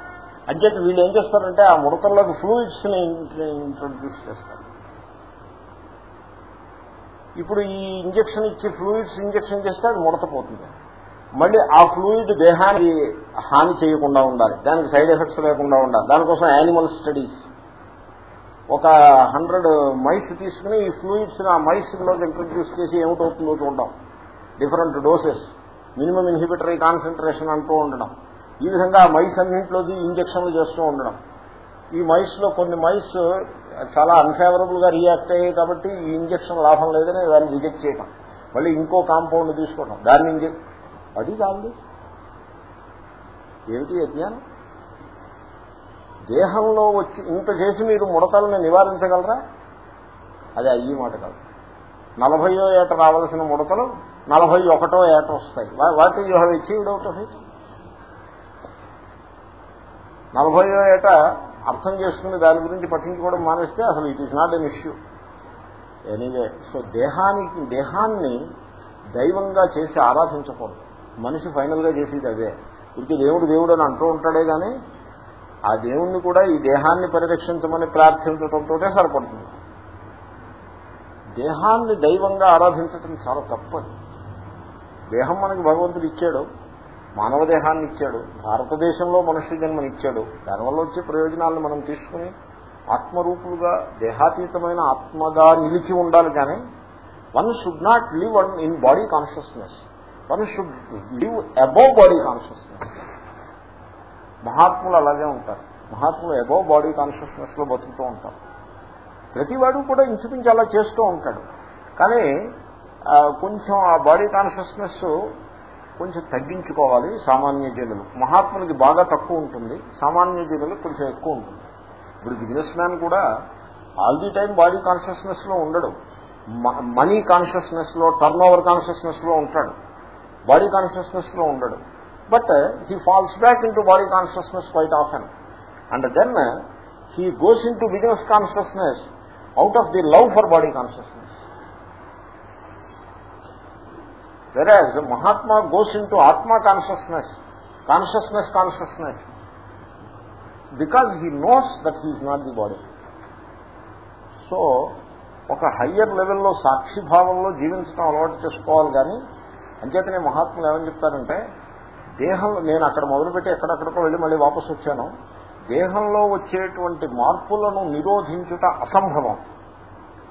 అంచేత వీళ్ళు ఏం చేస్తారంటే ఆ ముడతల్లోకి ఫ్లూయిడ్స్ని ఇంట్రొడ్యూస్ చేస్తారు. ఇప్పుడు ఈ ఇంజక్షన్ ఇచ్చి ఫ్లూయిడ్స్ ఇంజక్షన్ చేస్తే అది ముడతపోతుంది. మళ్ళీ ఆ ఫ్లూయిడ్ దేహానికి హాని చేయకుండా ఉండాలి. దానికి సైడ్ ఎఫెక్ట్స్ లేకుండా ఉండాలి. దానికోసం యానిమల్ స్టడీస్ ఒక హండ్రెడ్ మైస్ తీసుకుని ఈ ఫ్లూయిడ్స్ ఆ మైస్లోకి ఇంట్రడ్యూస్ చేసి ఏమిటవుతుందో చూడడం. Different doses minimum inhibitory concentration అంటూ ఉండడం. ఈ విధంగా మైస్ అన్నింటిలోకి ఇంజక్షన్లు చేస్తూ ఉండడం. ఈ మైస్లో కొన్ని మైస్ చాలా అన్ఫేవరబుల్గా రియాక్ట్ అయ్యాయి కాబట్టి ఈ ఇంజక్షన్ లాభం లేదని దాన్ని రిజెక్ట్ చేయటం. మళ్ళీ ఇంకో కాంపౌండ్ తీసుకోవటం. దాన్ని ఇంజెక్ట్ అది కాదు. ఏమిటి అజ్ఞానం? దేహంలో వచ్చి ఇంత చేసి మీరు ముడతలను నివారించగలరా? అది అయ్యి మాట కాదు. నలభయో ఏట రావాల్సిన ముడతలు నలభై ఒకటో ఏట వస్తాయి. వాటి you have achieved out of it నలభయో ఏట అర్థం చేసుకుని దాని గురించి పట్టించుకోవడం మానేస్తే అసలు it is not an issue anyway so దేహానికి దేహాన్ని దైవంగా చేసి ఆరాధించకూడదు. మనిషి ఫైనల్గా చేసేది అదే. ఇంక దేవుడు దేవుడు అని అంటూ ఉంటాడే కానీ ఆ దేవుణ్ణి కూడా ఈ దేహాన్ని పరిరక్షించమని ప్రార్థించడంతో సరిపడుతుంది. దేహాన్ని దైవంగా ఆరాధించటం చాలా తప్పదు. దేహం మనకి భగవంతుడు ఇచ్చాడు. మానవ దేహాన్ని ఇచ్చాడు. భారతదేశంలో మనుష్య జన్మనిచ్చాడు దానివల్ల వచ్చే ప్రయోజనాలను మనం తీసుకుని ఆత్మరూపులుగా దేహాతీతమైన ఆత్మగా నిలిచి ఉండాలి కానీ one should not live in body consciousness one should live above body consciousness మహాత్ములు అలాగే ఉంటారు. మహాత్ములు అబౌవ్ బాడీ కాన్షియస్నెస్లో బతుకుతూ ఉంటారు. ప్రతివాడు కూడా ఇంచుమించు అలా చేస్తూ ఉంటాడు. కానీ కొంచెం ఆ బాడీ కాన్షియస్నెస్ కొంచెం తగ్గించుకోవాలి సామాన్య జనులు. మహాత్ములకి బాగా తక్కువ ఉంటుంది. సామాన్య జనులకు కొంచెం ఎక్కువ ఉంటుంది. ఇప్పుడు బిజినెస్ మ్యాన్ కూడా ఆల్ ది టైం బాడీ కాన్షియస్నెస్లో ఉండడు. మనీ కాన్షియస్నెస్లో టర్న్ ఓవర్ కాన్షియస్నెస్లో ఉంటాడు. బాడీ కాన్షియస్నెస్లో ఉండడు. But he falls back in body consciousness quite often and then he goes in business consciousness out of the love for body consciousness whereas mahatma goes into atma consciousness consciousness consciousness because he knows that he is not the body so ఒక higher లెవెల్లో సాక్షిభావంలో జీవించడం అలవాటు చేసుకోవాలి కానీ అంచేతనే మహాత్ములు ఏమని చెప్తారంటే దేహంలో నేను అక్కడ మొదలుపెట్టి ఎక్కడెక్కడికో వెళ్ళి మళ్ళీ వాపసు వచ్చాను. దేహంలో వచ్చేటువంటి మార్పులను నిరోధించుట అసంభవం.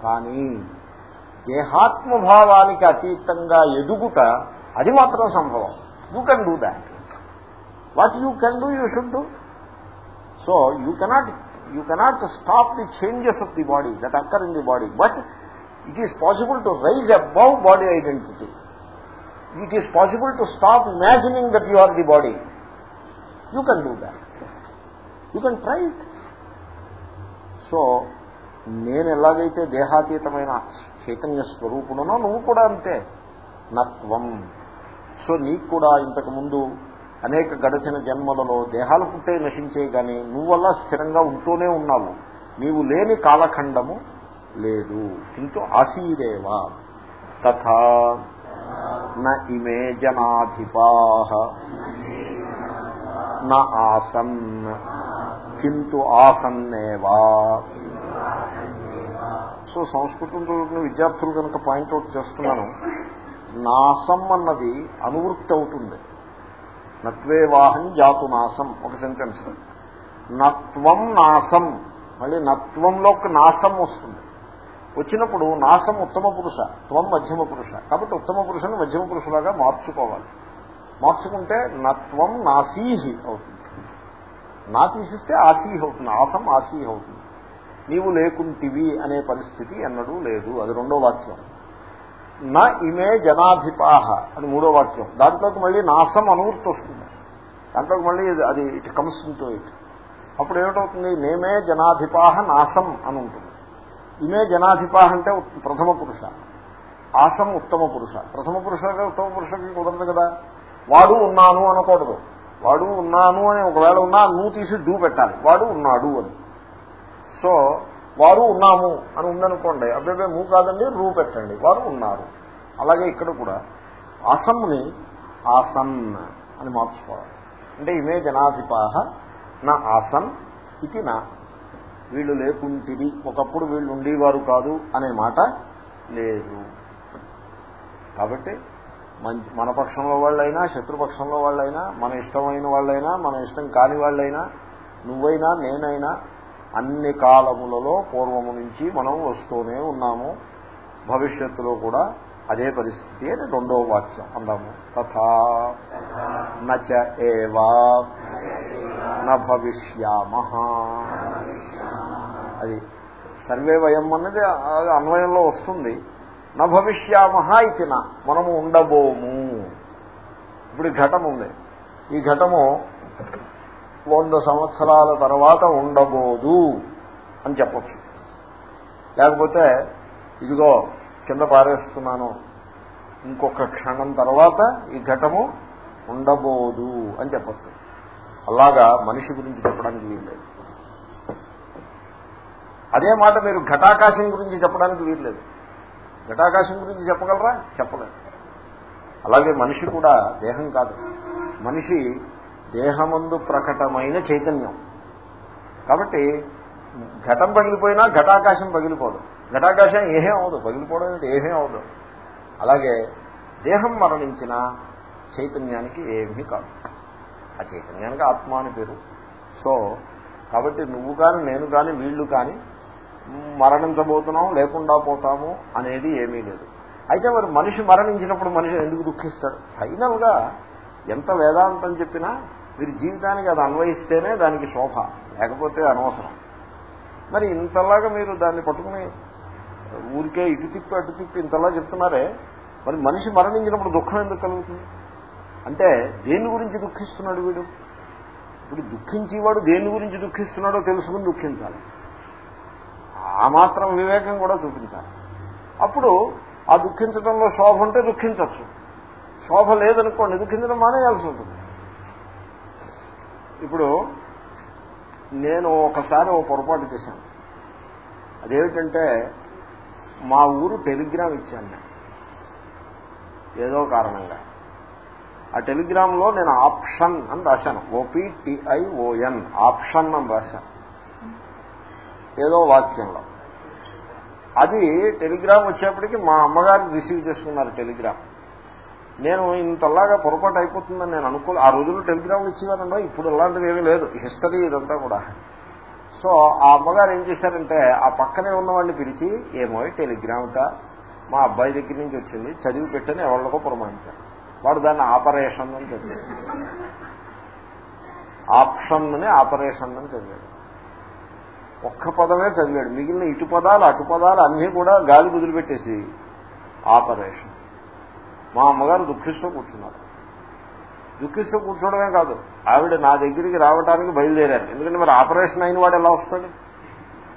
కానీ దేహాత్మభావానికి అతీతంగా ఎదుగుట అది మాత్రం సంభవం. You can do that what you can do you should do so you cannot you cannot stop the changes of the body that occur in the body but it is possible to rise above body identity it is possible to stop imagining that you are the body you can do that you can try it so నేను ఎలాగైతే దేహాతీతమైన చైతన్య స్వరూపుడునో నువ్వు కూడా అంతే. నత్వం so నీకు కూడా ఇంతకుముందు అనేక గడచిన జన్మలలో దేహాలు పుట్టే నశించే గాని నువ్వల్లా స్థిరంగా ఉంటూనే ఉన్నావు. నీవు లేని కాలఖండము లేదు. కింటూ ఆసీదేవా తథా న ఇమే జనాధిపా. న ఆసన్. కింటు ఆసన్నేవా. సో సంస్కృతం చదువుతున్న విద్యార్థులు కనుక పాయింట్అవుట్ చేస్తున్నాను నాసం అన్నది అనువృత్తి అవుతుంది. నత్వే వాహం జాతు నాసం ఒక సెంటెన్స్ నత్వం నాసం మళ్ళీ నత్వంలో ఒక నాసం వస్తుంది. వచ్చినప్పుడు నాసం ఉత్తమ పురుష త్వం మధ్యమ పురుష. కాబట్టి ఉత్తమ పురుషుని మధ్యమ పురుషులాగా మార్చుకోవాలి. మార్చుకుంటే నత్వం నాసీహి అవుతుంది. నా తీసిస్తే ఆసీహి అవుతుంది ఆసం ఆసీహి అవుతుంది. నీవు లేకుంటివి అనే పరిస్థితి ఎన్నడూ లేదు. అది రెండో వాక్యం. నా ఇమే జనాధిపాహ అని మూడో వాక్యం. దాంట్లోకి మళ్ళీ నాసం అనువృత్తి వస్తుంది. దాంట్లోకి మళ్ళీ అది ఇట్ కమ్స్ ఇంటూ ఇట్ అప్పుడు ఏమిటవుతుంది? నేమే జనాధిపాహ నాసం అని ఉంటుంది. ఇమే జనాధిపాహ అంటే ప్రథమ పురుష. ఆసం ఉత్తమ పురుష. ప్రథమ పురుష ఉత్తమ పురుషకి కుదరదు కదా. వాడు ఉన్నాను అనకూడదు. వాడు ఉన్నాను అని ఒకవేళ ఉన్నా నువ్వు తీసి డూ పెట్టాలి. వాడు ఉన్నాడు అని. సో వారు ఉన్నాము అని ఉందనుకోండి అబ్బాయి మూ కాదండి రూ పెట్టండి వారు ఉన్నారు. అలాగే ఇక్కడ కూడా అసంని ఆసన్ అని మార్చుకోవాలి. అంటే ఇమే జనాధిపాహ నా ఆసన్ ఇది నా. వీళ్ళు లేకుంటిది ఒకప్పుడు వీళ్ళు ఉండేవారు కాదు అనే మాట లేదు. కాబట్టి మంచి మన పక్షంలో వాళ్ళైనా శత్రుపక్షంలో వాళ్ళైనా మన ఇష్టమైన వాళ్ళైనా మన ఇష్టం కాని వాళ్ళైనా నువ్వైనా నేనైనా అన్ని కాలములలో పూర్వము నుంచి మనం వస్తూనే ఉన్నాము. భవిష్యత్తులో కూడా అదే పరిస్థితి అని రెండో వాక్యం అందాము. తథా నచ ఏవా భవిష్యామ. అది సర్వే వయం అన్నది అన్వయంలో వస్తుంది. న భవిష్యామ ఇది నా మనము ఉండబోము. ఇప్పుడు ఘటం ఉంది. ఈ ఘటము వంద సంవత్సరాల తర్వాత ఉండబోదు అని చెప్పచ్చు. లేకపోతే ఇదిగో కింద పారేస్తున్నాను. ఇంకొక క్షణం తర్వాత ఈ ఘటము ఉండబోదు అని చెప్పచ్చు. అలాగా మనిషి గురించి చెప్పడానికి వీల్లేదు. అదే మాట మీరు ఘటాకాశం గురించి చెప్పడానికి వీల్లేదు. ఘటాకాశం గురించి చెప్పగలరా? చెప్పలేదు. అలాగే మనిషి కూడా దేహం కాదు. మనిషి దేహమందు ప్రకటమైన చైతన్యం. కాబట్టి ఘటం పగిలిపోయినా ఘటాకాశం పగిలిపోదు. ఘటాకాశం ఏహే అవదు పగిలిపోవడం అంటే ఏహే అవదు. అలాగే దేహం మరణించిన చైతన్యానికి ఏమీ కాదు. ఆ చైతన్యానికి ఆత్మ అని పేరు. సో కాబట్టి నువ్వు కానీ నేను కానీ వీళ్ళు కానీ మరణించబోతున్నాం లేకుండా పోతాము అనేది ఏమీ లేదు. అయితే మరి మనిషి మరణించినప్పుడు మనిషి ఎందుకు దుఃఖిస్తాడు? ఫైనల్గా ఎంత వేదాంతం చెప్పినా మీరు జీవితానికి అది అన్వయిస్తేనే దానికి శోభ లేకపోతే అనవసరం. మరి ఇంతలాగా మీరు దాన్ని పట్టుకుని ఊరికే ఇటు తిప్పి అటు తిప్పి ఇంతలా చెప్తున్నారే మరి మనిషి మరణించినప్పుడు దుఃఖం ఎందుకు కలుగుతుంది? అంటే దేని గురించి దుఃఖిస్తున్నాడు వీడు? ఇప్పుడు దుఃఖించేవాడు దేని గురించి దుఃఖిస్తున్నాడో తెలుసుకుని దుఃఖించాలి. ఆ మాత్రం వివేకం కూడా చూపించాలి. అప్పుడు ఆ దుఃఖించడంలో శోభ ఉంటే దుఃఖించవచ్చు. శోభ లేదనుకోండి దుఃఖించడం మానేయాల్సి ఉంటుంది. ఇప్పుడు నేను ఒకసారి ఓ పొరపాటు చేశాను. అదేమిటంటే మా ఊరు టెలిగ్రామ్ ఇచ్చాను నేను. ఏదో కారణంగా. ఆ టెలిగ్రామ్లో నేను ఆప్షన్ అని రాశాను. ఓపీటీఐఓఎన్ ఆప్షన్ అని రాశాను. ఏదో వాక్యంలో. అది టెలిగ్రామ్ వచ్చేప్పటికి మా అమ్మగారు రిసీవ్ చేసుకున్నారు టెలిగ్రామ్. నేను ఇంతలాగా పొరపాటు అయిపోతుందని నేను అనుకో ఆ రోజుల్లో టెలిగ్రామ్ ఇచ్చేవారండో ఇప్పుడు అలాంటిది ఏమీ లేదు హిస్టరీ ఇదంతా కూడా. సో ఆ అమ్మగారు ఏం చేశారంటే ఆ పక్కనే ఉన్నవాడిని పిలిచి ఏమో టెలిగ్రామ్ట మా అబ్బాయి దగ్గర నుంచి వచ్చింది చదివి పెట్టని ఎవరికో పురమాయించారు. వాడు దాన్ని ఆపరేషన్ అని చదివాడు ఆప్షన్ ఆపరేషన్ అని చదివాడు ఒక్క పదమే చదివాడు. మిగిలిన ఇటు పదాలు అటు పదాలు అన్నీ కూడా గాలి వదిలిపెట్టేసి ఆపరేషన్. మా అమ్మగారు దుఃఖిస్తూ కూర్చున్నారు. దుఃఖిస్తూ కూర్చోవడమే కాదు ఆవిడ నా దగ్గరికి రావడానికి బయలుదేరారు. ఎందుకంటే మరి ఆపరేషన్ అయిన వాడు ఎలా వస్తాడు?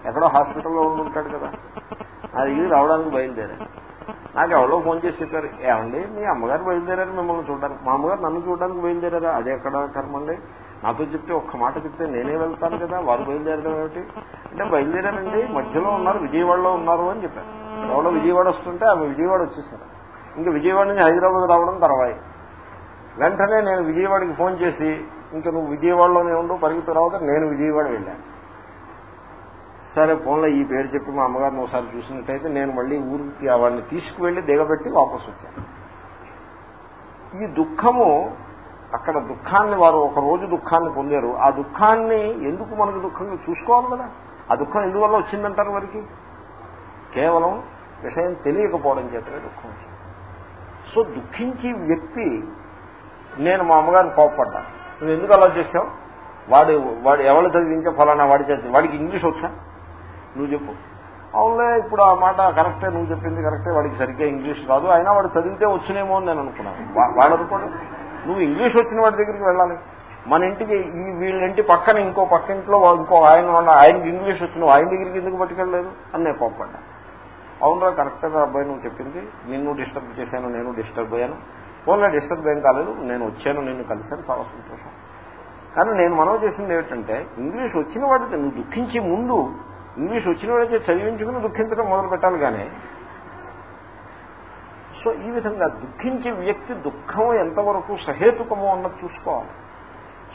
ఎక్కడో హాస్పిటల్లో ఉంటాడు కదా. నా దగ్గరికి రావడానికి బయలుదేరారు. నాకు ఎవరో ఫోన్ చేసి చెప్పారు ఏమండి మీ అమ్మగారు బయలుదేరారు మిమ్మల్ని చూడడానికి. మా అమ్మగారు నన్ను చూడడానికి బయలుదేరారా? అదే ఎక్కడ కర్మండి నాతో చెప్తే ఒక్క మాట చెప్తే నేనే వెళ్తాను కదా వారు బయలుదేరడం ఏమిటి? అంటే బయలుదేరారండి మధ్యలో ఉన్నారు విజయవాడలో ఉన్నారు అని చెప్పారు. ఎవరో విజయవాడ వస్తుంటే ఆమె విజయవాడ వచ్చేసారు. ఇంకా విజయవాడ నుంచి హైదరాబాద్ రావడం తర్వాయి. వెంటనే నేను విజయవాడకి ఫోన్ చేసి ఇంకా నువ్వు విజయవాడలోనే ఉండు పరిగెత్తు రావద్దు నేను విజయవాడ వెళ్ళాను సరే ఫోన్లో ఈ పేరు చెప్పి మా అమ్మగారిని ఒకసారి చూసినట్టయితే నేను మళ్ళీ ఊరికి వాడిని తీసుకువెళ్ళి దిగబెట్టి వాపసు వచ్చాను. ఈ దుఃఖము అక్కడ దుఃఖాన్ని వారు ఒక రోజు దుఃఖాన్ని పొందారు. ఆ దుఃఖాన్ని ఎందుకు మనకు దుఃఖంగా చూసుకోవాలి కదా? ఆ దుఃఖం ఎందువల్ల వచ్చిందంటారు వారికి? కేవలం విషయం తెలియకపోవడం చేతనే దుఃఖం వచ్చింది. సో దుఃఖించి వ్యక్తి నేను మా అమ్మగారిని కోపడ్డా నువ్వు ఎందుకు అలా చేశావు? వాడు వాడు ఎవరు చదివించే ఫలానా వాడి చదివి వాడికి ఇంగ్లీష్ వచ్చా? నువ్వు చెప్పు. అవునులే ఇప్పుడు ఆ మాట కరెక్టే నువ్వు చెప్పింది కరెక్టే వాడికి సరిగ్గా ఇంగ్లీష్ రాదు. అయినా వాడు చదివితే వచ్చినేమో అని నేను అనుకున్నాను. వాడు అనుకోడు. నువ్వు ఇంగ్లీష్ వచ్చిన వాడి దగ్గరికి వెళ్ళాలి. మన ఇంటికి ఈ వీళ్ళింటి పక్కన ఇంకో పక్కింట్లో ఇంకో ఆయన ఆయన ఆయనకి ఇంగ్లీష్ వచ్చిన ఆయన దగ్గరికి ఎందుకు పట్టుకెళ్ళలేదు అని నేను కోప్పడ్డా. అవునరా కరెక్ట్గా అబ్బాయి నువ్వు చెప్పింది. నిన్ను డిస్టర్బ్ చేశాను నేను డిస్టర్బ్ అయ్యాను. ఫోన్లో డిస్టర్బ్ ఏం కాలేదు నేను వచ్చాను నిన్ను కలిశాను చాలా సంతోషం. కానీ నేను మనవి చేసింది ఏమిటంటే ఇంగ్లీష్ వచ్చిన వాడితే నువ్వు దుఃఖించే ముందు ఇంగ్లీష్ వచ్చిన వాడితే చదివించుకుని దుఃఖించడం మొదలు పెట్టాలి కానీ సో ఈ విధంగా దుఃఖించే వ్యక్తి దుఃఖం ఎంతవరకు సహేతుకము అన్నది చూసుకోవాలి.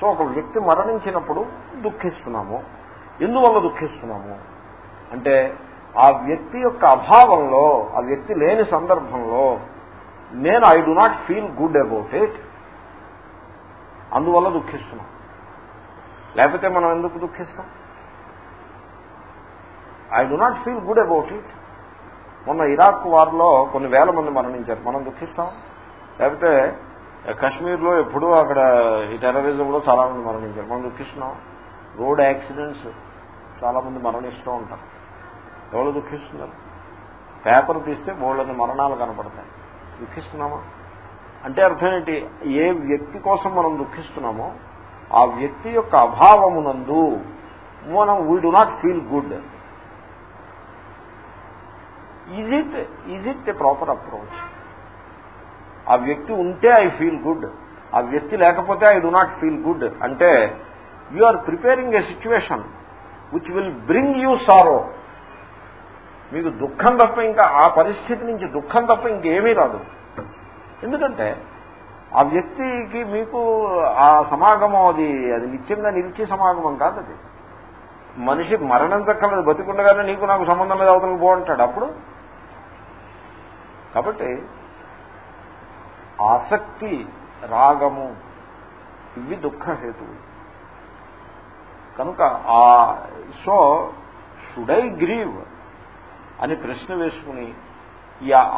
సో ఒక వ్యక్తి మరణించినప్పుడు దుఃఖిస్తున్నాము. ఎందువల్ల దుఃఖిస్తున్నాము? అంటే ఆ వ్యక్తి యొక్క అభావంలో ఆ వ్యక్తి లేని సందర్భంలో నేను I do not feel good about it అందువల్ల దుఃఖిస్తున్నాం. లేకపోతే మనం ఎందుకు దుఃఖిస్తాం? I do not feel good about it మొన్న ఇరాక్ వార్లో కొన్ని వేల మంది మరణించారు. మనం దుఃఖిస్తాం. లేకపోతే కశ్మీర్లో ఎప్పుడూ అక్కడ ఈ టెర్రరిజంలో చాలా మంది మరణించారు. మనం దుఃఖిస్తున్నాం. రోడ్ యాక్సిడెంట్స్ చాలా మంది మరణిస్తూ ఉంటారు. ఎవరు దుఃఖిస్తున్నారు? పేపర్ తీస్తే బోళ్ళని మరణాలు కనపడతాయి. దుఃఖిస్తున్నామా? అంటే అర్థం ఏంటి? ఏ వ్యక్తి కోసం మనం దుఃఖిస్తున్నామో ఆ వ్యక్తి యొక్క అభావమునందు మనం we do not feel good is it is it a proper approach ఆ వ్యక్తి ఉంటే ఐ ఫీల్ గుడ్ ఆ వ్యక్తి లేకపోతే I do not feel good అంటే you are preparing a situation which will bring you sorrow మీకు దుఃఖం తప్ప ఇంకా ఆ పరిస్థితి నుంచి దుఃఖం తప్ప ఇంకేమీ రాదు. ఎందుకంటే ఆ వ్యక్తికి మీకు ఆ సమాగమం అది అది నిత్యంగా నిలిచే సమాగమం కాదు అది. మనిషి మరణించక్కర్లేదు బతికుండగానే నీకు నాకు సంబంధం లేదు అవతలకు బాగుంటాడు అప్పుడు. కాబట్టి ఆసక్తి రాగము ఇవి దుఃఖహేతువు కనుక ఆ సో షుడ్ ఐ గ్రీవ్ అని ప్రశ్న వేసుకుని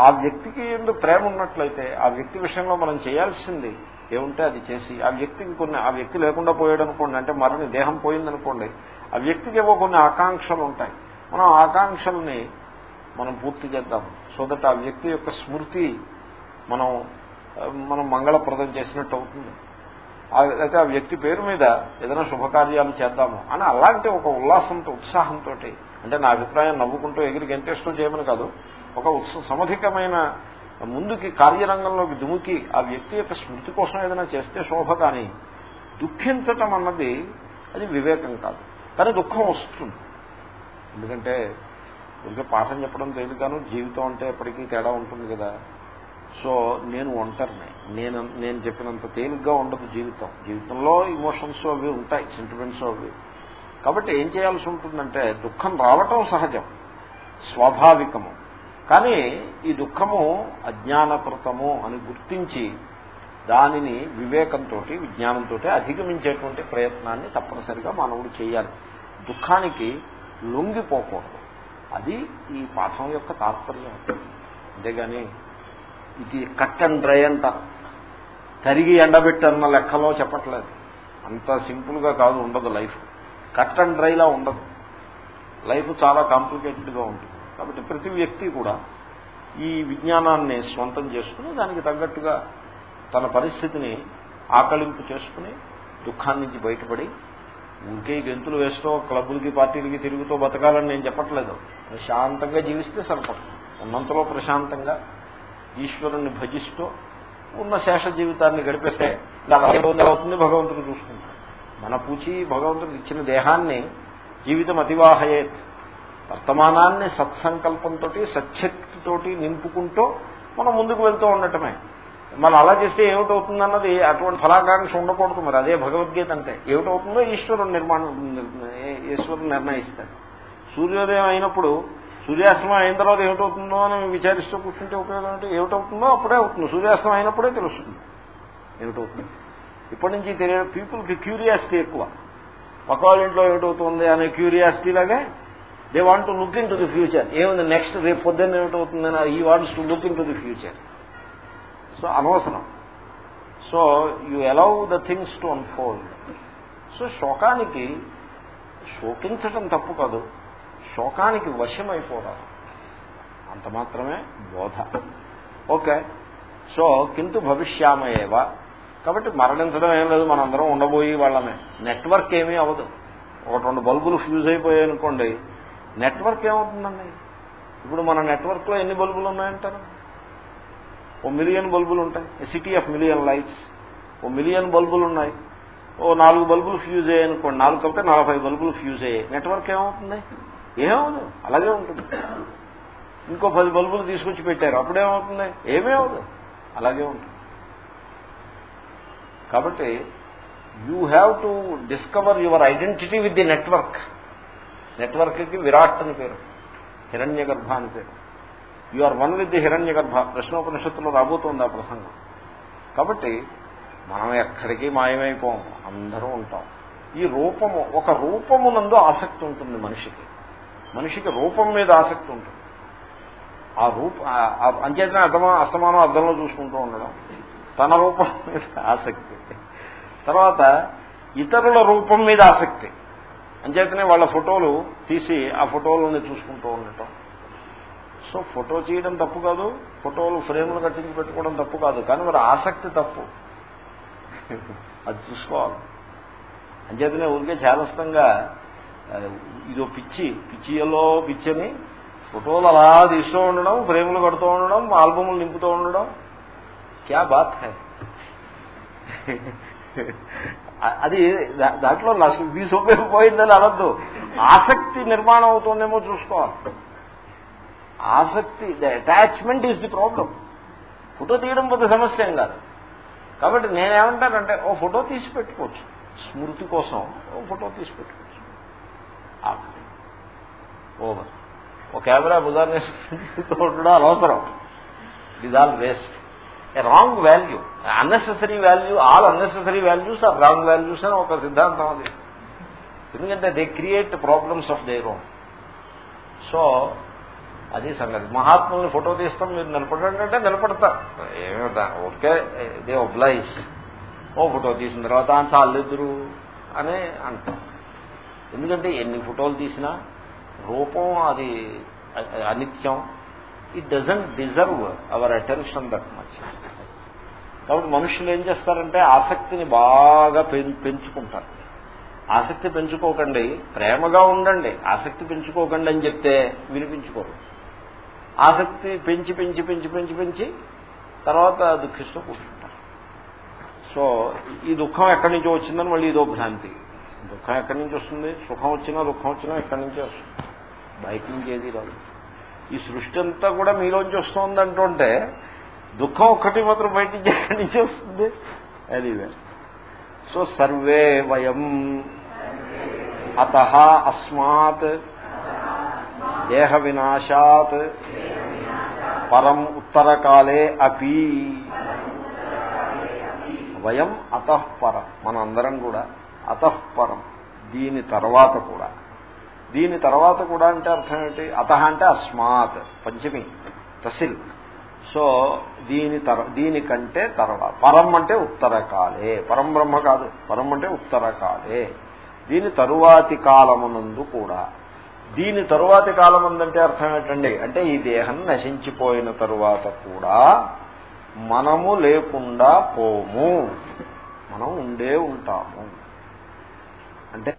ఆ వ్యక్తికి ఎందుకు ప్రేమ ఉన్నట్లయితే ఆ వ్యక్తి విషయంలో మనం చేయాల్సింది ఏముంటే అది చేసి ఆ వ్యక్తికి కొన్ని ఆ వ్యక్తి లేకుండా పోయాడు అనుకోండి అంటే మరణి దేహం పోయిందనుకోండి ఆ వ్యక్తికి ఏవో కొన్ని ఆకాంక్షలు ఉంటాయి. మనం ఆకాంక్షల్ని మనం పూర్తి చేద్దాం. సో దట్ ఆ వ్యక్తి యొక్క స్మృతి మనం మనం మంగళప్రదం చేసినట్టు అవుతుంది. అయితే ఆ వ్యక్తి పేరు మీద ఏదైనా శుభకార్యాలు చేద్దాము అని అలాంటి ఒక ఉల్లాసంతో ఉత్సాహంతో అంటే నా అభిప్రాయం నవ్వుకుంటూ ఎగిరి గంటేస్తూ చేయమని కాదు. ఒక సమధికమైన ముందుకి కార్యరంగంలోకి దుముకి ఆ వ్యక్తి యొక్క స్మృతి కోసం ఏదైనా చేస్తే శోభ కానీ దుఃఖించటం అన్నది అది వివేకం కాదు. కానీ దుఃఖం వస్తుంది. ఎందుకంటే ఇంకా పాఠం చెప్పడం తేలిగాను జీవితం అంటే ఎప్పటికీ తేడా ఉంటుంది కదా. సో నేను ఒంటరిని. నేను నేను చెప్పినంత తేలిగ్గా ఉండదు జీవితం. జీవితంలో ఇమోషన్స్ అవి ఉంటాయి సెంటిమెంట్స్ అవి. కాబట్టి ఏం చేయాల్సి ఉంటుందంటే దుఃఖం రావటం సహజం స్వాభావికము. కానీ ఈ దుఃఖము అజ్ఞానకృతము అని గుర్తించి దానిని వివేకంతో విజ్ఞానంతో అధిగమించేటువంటి ప్రయత్నాన్ని తప్పనిసరిగా మానవుడు చేయాలి. దుఃఖానికి లొంగిపోకూడదు. అది ఈ పాఠం యొక్క తాత్పర్యం. అంతేగాని ఇది కట్ అండ్ డ్రై అంటారు తరిగి ఎండబెట్టన్న లెక్కలో చెప్పట్లేదు. అంత సింపుల్గా కాదు ఉండదు లైఫ్. కట్ అండ్ డ్రైలా ఉండదు. లైఫ్ చాలా కాంప్లికేటెడ్గా ఉంటుంది. కాబట్టి ప్రతి వ్యక్తి కూడా ఈ విజ్ఞానాన్ని స్వంతం చేసుకుని దానికి తగ్గట్టుగా తన పరిస్థితిని ఆకలింపు చేసుకుని దుఃఖాన్ని నుంచి బయటపడి ఇంకే గెంతులు వేస్తూ క్లబ్బులకి పార్టీలకి తిరుగుతూ బతకాలని నేను చెప్పట్లేదు. ప్రశాంతంగా జీవిస్తే సరిపడుతుంది. ఉన్నంతలో ప్రశాంతంగా ఈశ్వరుణ్ణి భజిస్తూ ఉన్న శేష జీవితాన్ని గడిపేస్తే అవుతుంది? భగవంతుని చూసుకుంటాడు. మన పూచి భగవంతుడు ఇచ్చిన దేహాన్ని జీవితం అతివాహయేత్. వర్తమానాన్ని సత్సంకల్పంతో సత్యక్తితోటి నింపుకుంటూ మనం ముందుకు వెళ్తూ ఉండటమే. మనం అలా చేస్తే ఏమిటవుతుందన్నది అటువంటి ఫలాకాంక్ష ఉండకూడదు మరి. అదే భగవద్గీత అంటే. ఏమిటవుతుందో ఈశ్వరుడు నిర్మాణం ఈశ్వరుడు నిర్ణయిస్తాడు సూర్యోదయం అయినప్పుడు సూర్యాస్తమం అయిన తర్వాత ఏమిటవుతుందో అని విచారిస్తూ కూర్చుంటే ఉపయోగం అంటే ఏమిటవుతుందో అప్పుడే అవుతుంది. సూర్యాస్తం అయినప్పుడే తెలుస్తుంది. ఏమిటవుతుంది? ఇప్పటి నుంచి తెలియ పీపుల్కి క్యూరియాసిటీ ఎక్కువ. పక్కవాళ్ళ ఇంట్లో ఏమిటవుతుంది అనే క్యూరియాసిటీ లాగే they want to look into the future ఏముంది నెక్స్ట్ రేపు పొద్దున్న ఏమిటవుతుందని he wants to look into the future so అనవసరం. So you allow the things to unfold so శోకానికి శోకించటం తప్పు కాదు. శోకానికి వశమైపోవడం అంత మాత్రమే బోధ. ఓకే. సో కింటు భవిష్యామయేవ. కాబట్టి మరణించడం ఏం లేదు మనందరం ఉండబోయి వాళ్ళమే. నెట్వర్క్ ఏమీ అవ్వదు. ఒక రెండు బల్బులు ఫ్యూజ్ అయిపోయాయి అనుకోండి నెట్వర్క్ ఏమవుతుందండి? ఇప్పుడు మన నెట్వర్క్లో ఎన్ని బల్బులు ఉన్నాయంటారు? ఓ మిలియన్ బల్బులు ఉంటాయి. సిటీ ఆఫ్ మిలియన్ లైట్స్ ఓ మిలియన్ బల్బులు ఉన్నాయి. ఓ నాలుగు బల్బులు ఫ్యూజ్ అయ్యాయి అనుకోండి నాలుగు కలిపితే నలభై బల్బులు ఫ్యూజ్ అయ్యాయి. నెట్వర్క్ ఏమవుతుంది? ఏమవుదు అలాగే ఉంటుంది. ఇంకో పది బల్బులు తీసుకొచ్చి పెట్టారు అప్పుడేమవుతుంది? ఏమీ అవ్వదు. అలాగే ఉంటుంది. కాబట్టి you have to discover your identity with the network నెట్వర్క్కి Virat అని పేరు. హిరణ్య గర్భ అని పేరు. You are one with the Hiranyagarbha ప్రశ్నోపనిషత్తులో రాబోతోంది ఆ ప్రసంగం. కాబట్టి మనం ఎక్కడికి మాయమైపోం అందరూ ఉంటాం. ఈ రూపము ఒక రూపమునందు ఆసక్తి ఉంటుంది మనిషికి. మనిషికి రూపం మీద ఆసక్తి ఉంటుంది. ఆ రూప అంచేతనే అర్థమా అస్తమానం అర్థంలో చూసుకుంటూ ఉండడం. తన రూపం మీద ఆసక్తి. తర్వాత ఇతరుల రూపం మీద ఆసక్తి. అంచేతనే వాళ్ళ ఫోటోలు తీసి ఆ ఫోటోలని చూసుకుంటూ ఉండటం. సో ఫోటో చేయడం తప్పు కాదు ఫోటోలు ఫ్రేమ్లు కట్టించి పెట్టుకోవడం తప్పు కాదు కానీ మరి ఆసక్తి తప్పు. అది చూసుకోవాలి. అంచేతనే ఊరికే చేరస్తంగా ఇదో పిచ్చి పిచ్చిలో పిచ్చని ఫోటోలు అలా తీస్తూ ఉండడం ఫ్రేములు కడుతూ ఉండడం ఆల్బములు నింపుతూ ఉండడం క్యా బాత్ హై? అది దాంట్లో వీసు ఉపయోగపోయిందని అనద్దు. ఆసక్తి నిర్మాణం అవుతుందేమో చూసుకోవాలి. ఆసక్తి the attachment is the problem. Photo తీయడం పెద్ద సమస్య ఏం కాదు. కాబట్టి నేనేమంటానంటే ఓ ఫోటో తీసి పెట్టుకోవచ్చు. స్మృతి కోసం ఓ ఫోటో తీసి పెట్టుకోవచ్చు. ఓవర్. ఓ కెమెరా బుధాన్ని ఉండడం అనవసరం. ఇది all waste. Wrong value unnecessary value all unnecessary values are wrong values అని ఒక సిద్ధాంతం అది ఎందుకంటే they create problems of their own so అది సంగతి. మహాత్ముల్ని ఫోటో తీస్తాం మీరు నిలబడండి అంటే నిలబడతారు. ఏమిటా? ఓకే దే ఒబ్లైజ్ ఓ ఫోటో తీసిన తర్వాత చాలిద్దరు అని అంటాం. ఎందుకంటే ఎన్ని ఫోటోలు తీసినా రూపం అది అనిత్యం. It doesn't deserve our attention that much కాబట్టి మనుషులు ఏం చేస్తారంటే ఆసక్తిని బాగా పెంచుకుంటారు. ఆసక్తి పెంచుకోకండి ప్రేమగా ఉండండి ఆసక్తి పెంచుకోకండి అని చెప్తే వినిపించుకోరు. ఆసక్తి పెంచి పెంచి పెంచి పెంచి పెంచి తర్వాత దుఃఖిస్తూ కూర్చుంటారు. సో ఈ దుఃఖం ఎక్కడి నుంచి వచ్చిందని మళ్ళీ ఇదో భ్రాంతి. దుఃఖం ఎక్కడి నుంచి వస్తుంది? సుఖం వచ్చినా దుఃఖం వచ్చినా ఎక్కడి నుంచే వస్తుంది? బయట నుంచి ఏది రాదు. ఈ సృష్టి అంతా కూడా మీలోంచి వస్తుందంటుంటే దుఃఖం ఒక్కటి మాత్రం బయట ఎక్కడి నుంచి వస్తుంది? ఎనీవే సో సర్వే వయం. అత అస్మాత్. దేహ వినాశాత్. పరం ఉత్తరకాలే అపి. వయం అతఃపరం మనందరం కూడా అతఃపరం దీని తర్వాత కూడా. దీని తర్వాత కూడా అంటే అర్థం ఏంటి? అత అంటే అస్మాత్. పంచమి. తసిల్. సో దీని తర దీనికంటే తర్వాత పరం అంటే ఉత్తరకాలే. పరం బ్రహ్మ కాదు. పరం అంటే ఉత్తరకాలే. దీని తరువాతి కాలమునందు కూడా. దీని తరువాతి కాలం ఉందంటే అర్థం ఏంటండి? అంటే ఈ దేహం నశించిపోయిన తరువాత కూడా మనము లేకుండా పోము. మనం ఉండే ఉంటాము. అంటే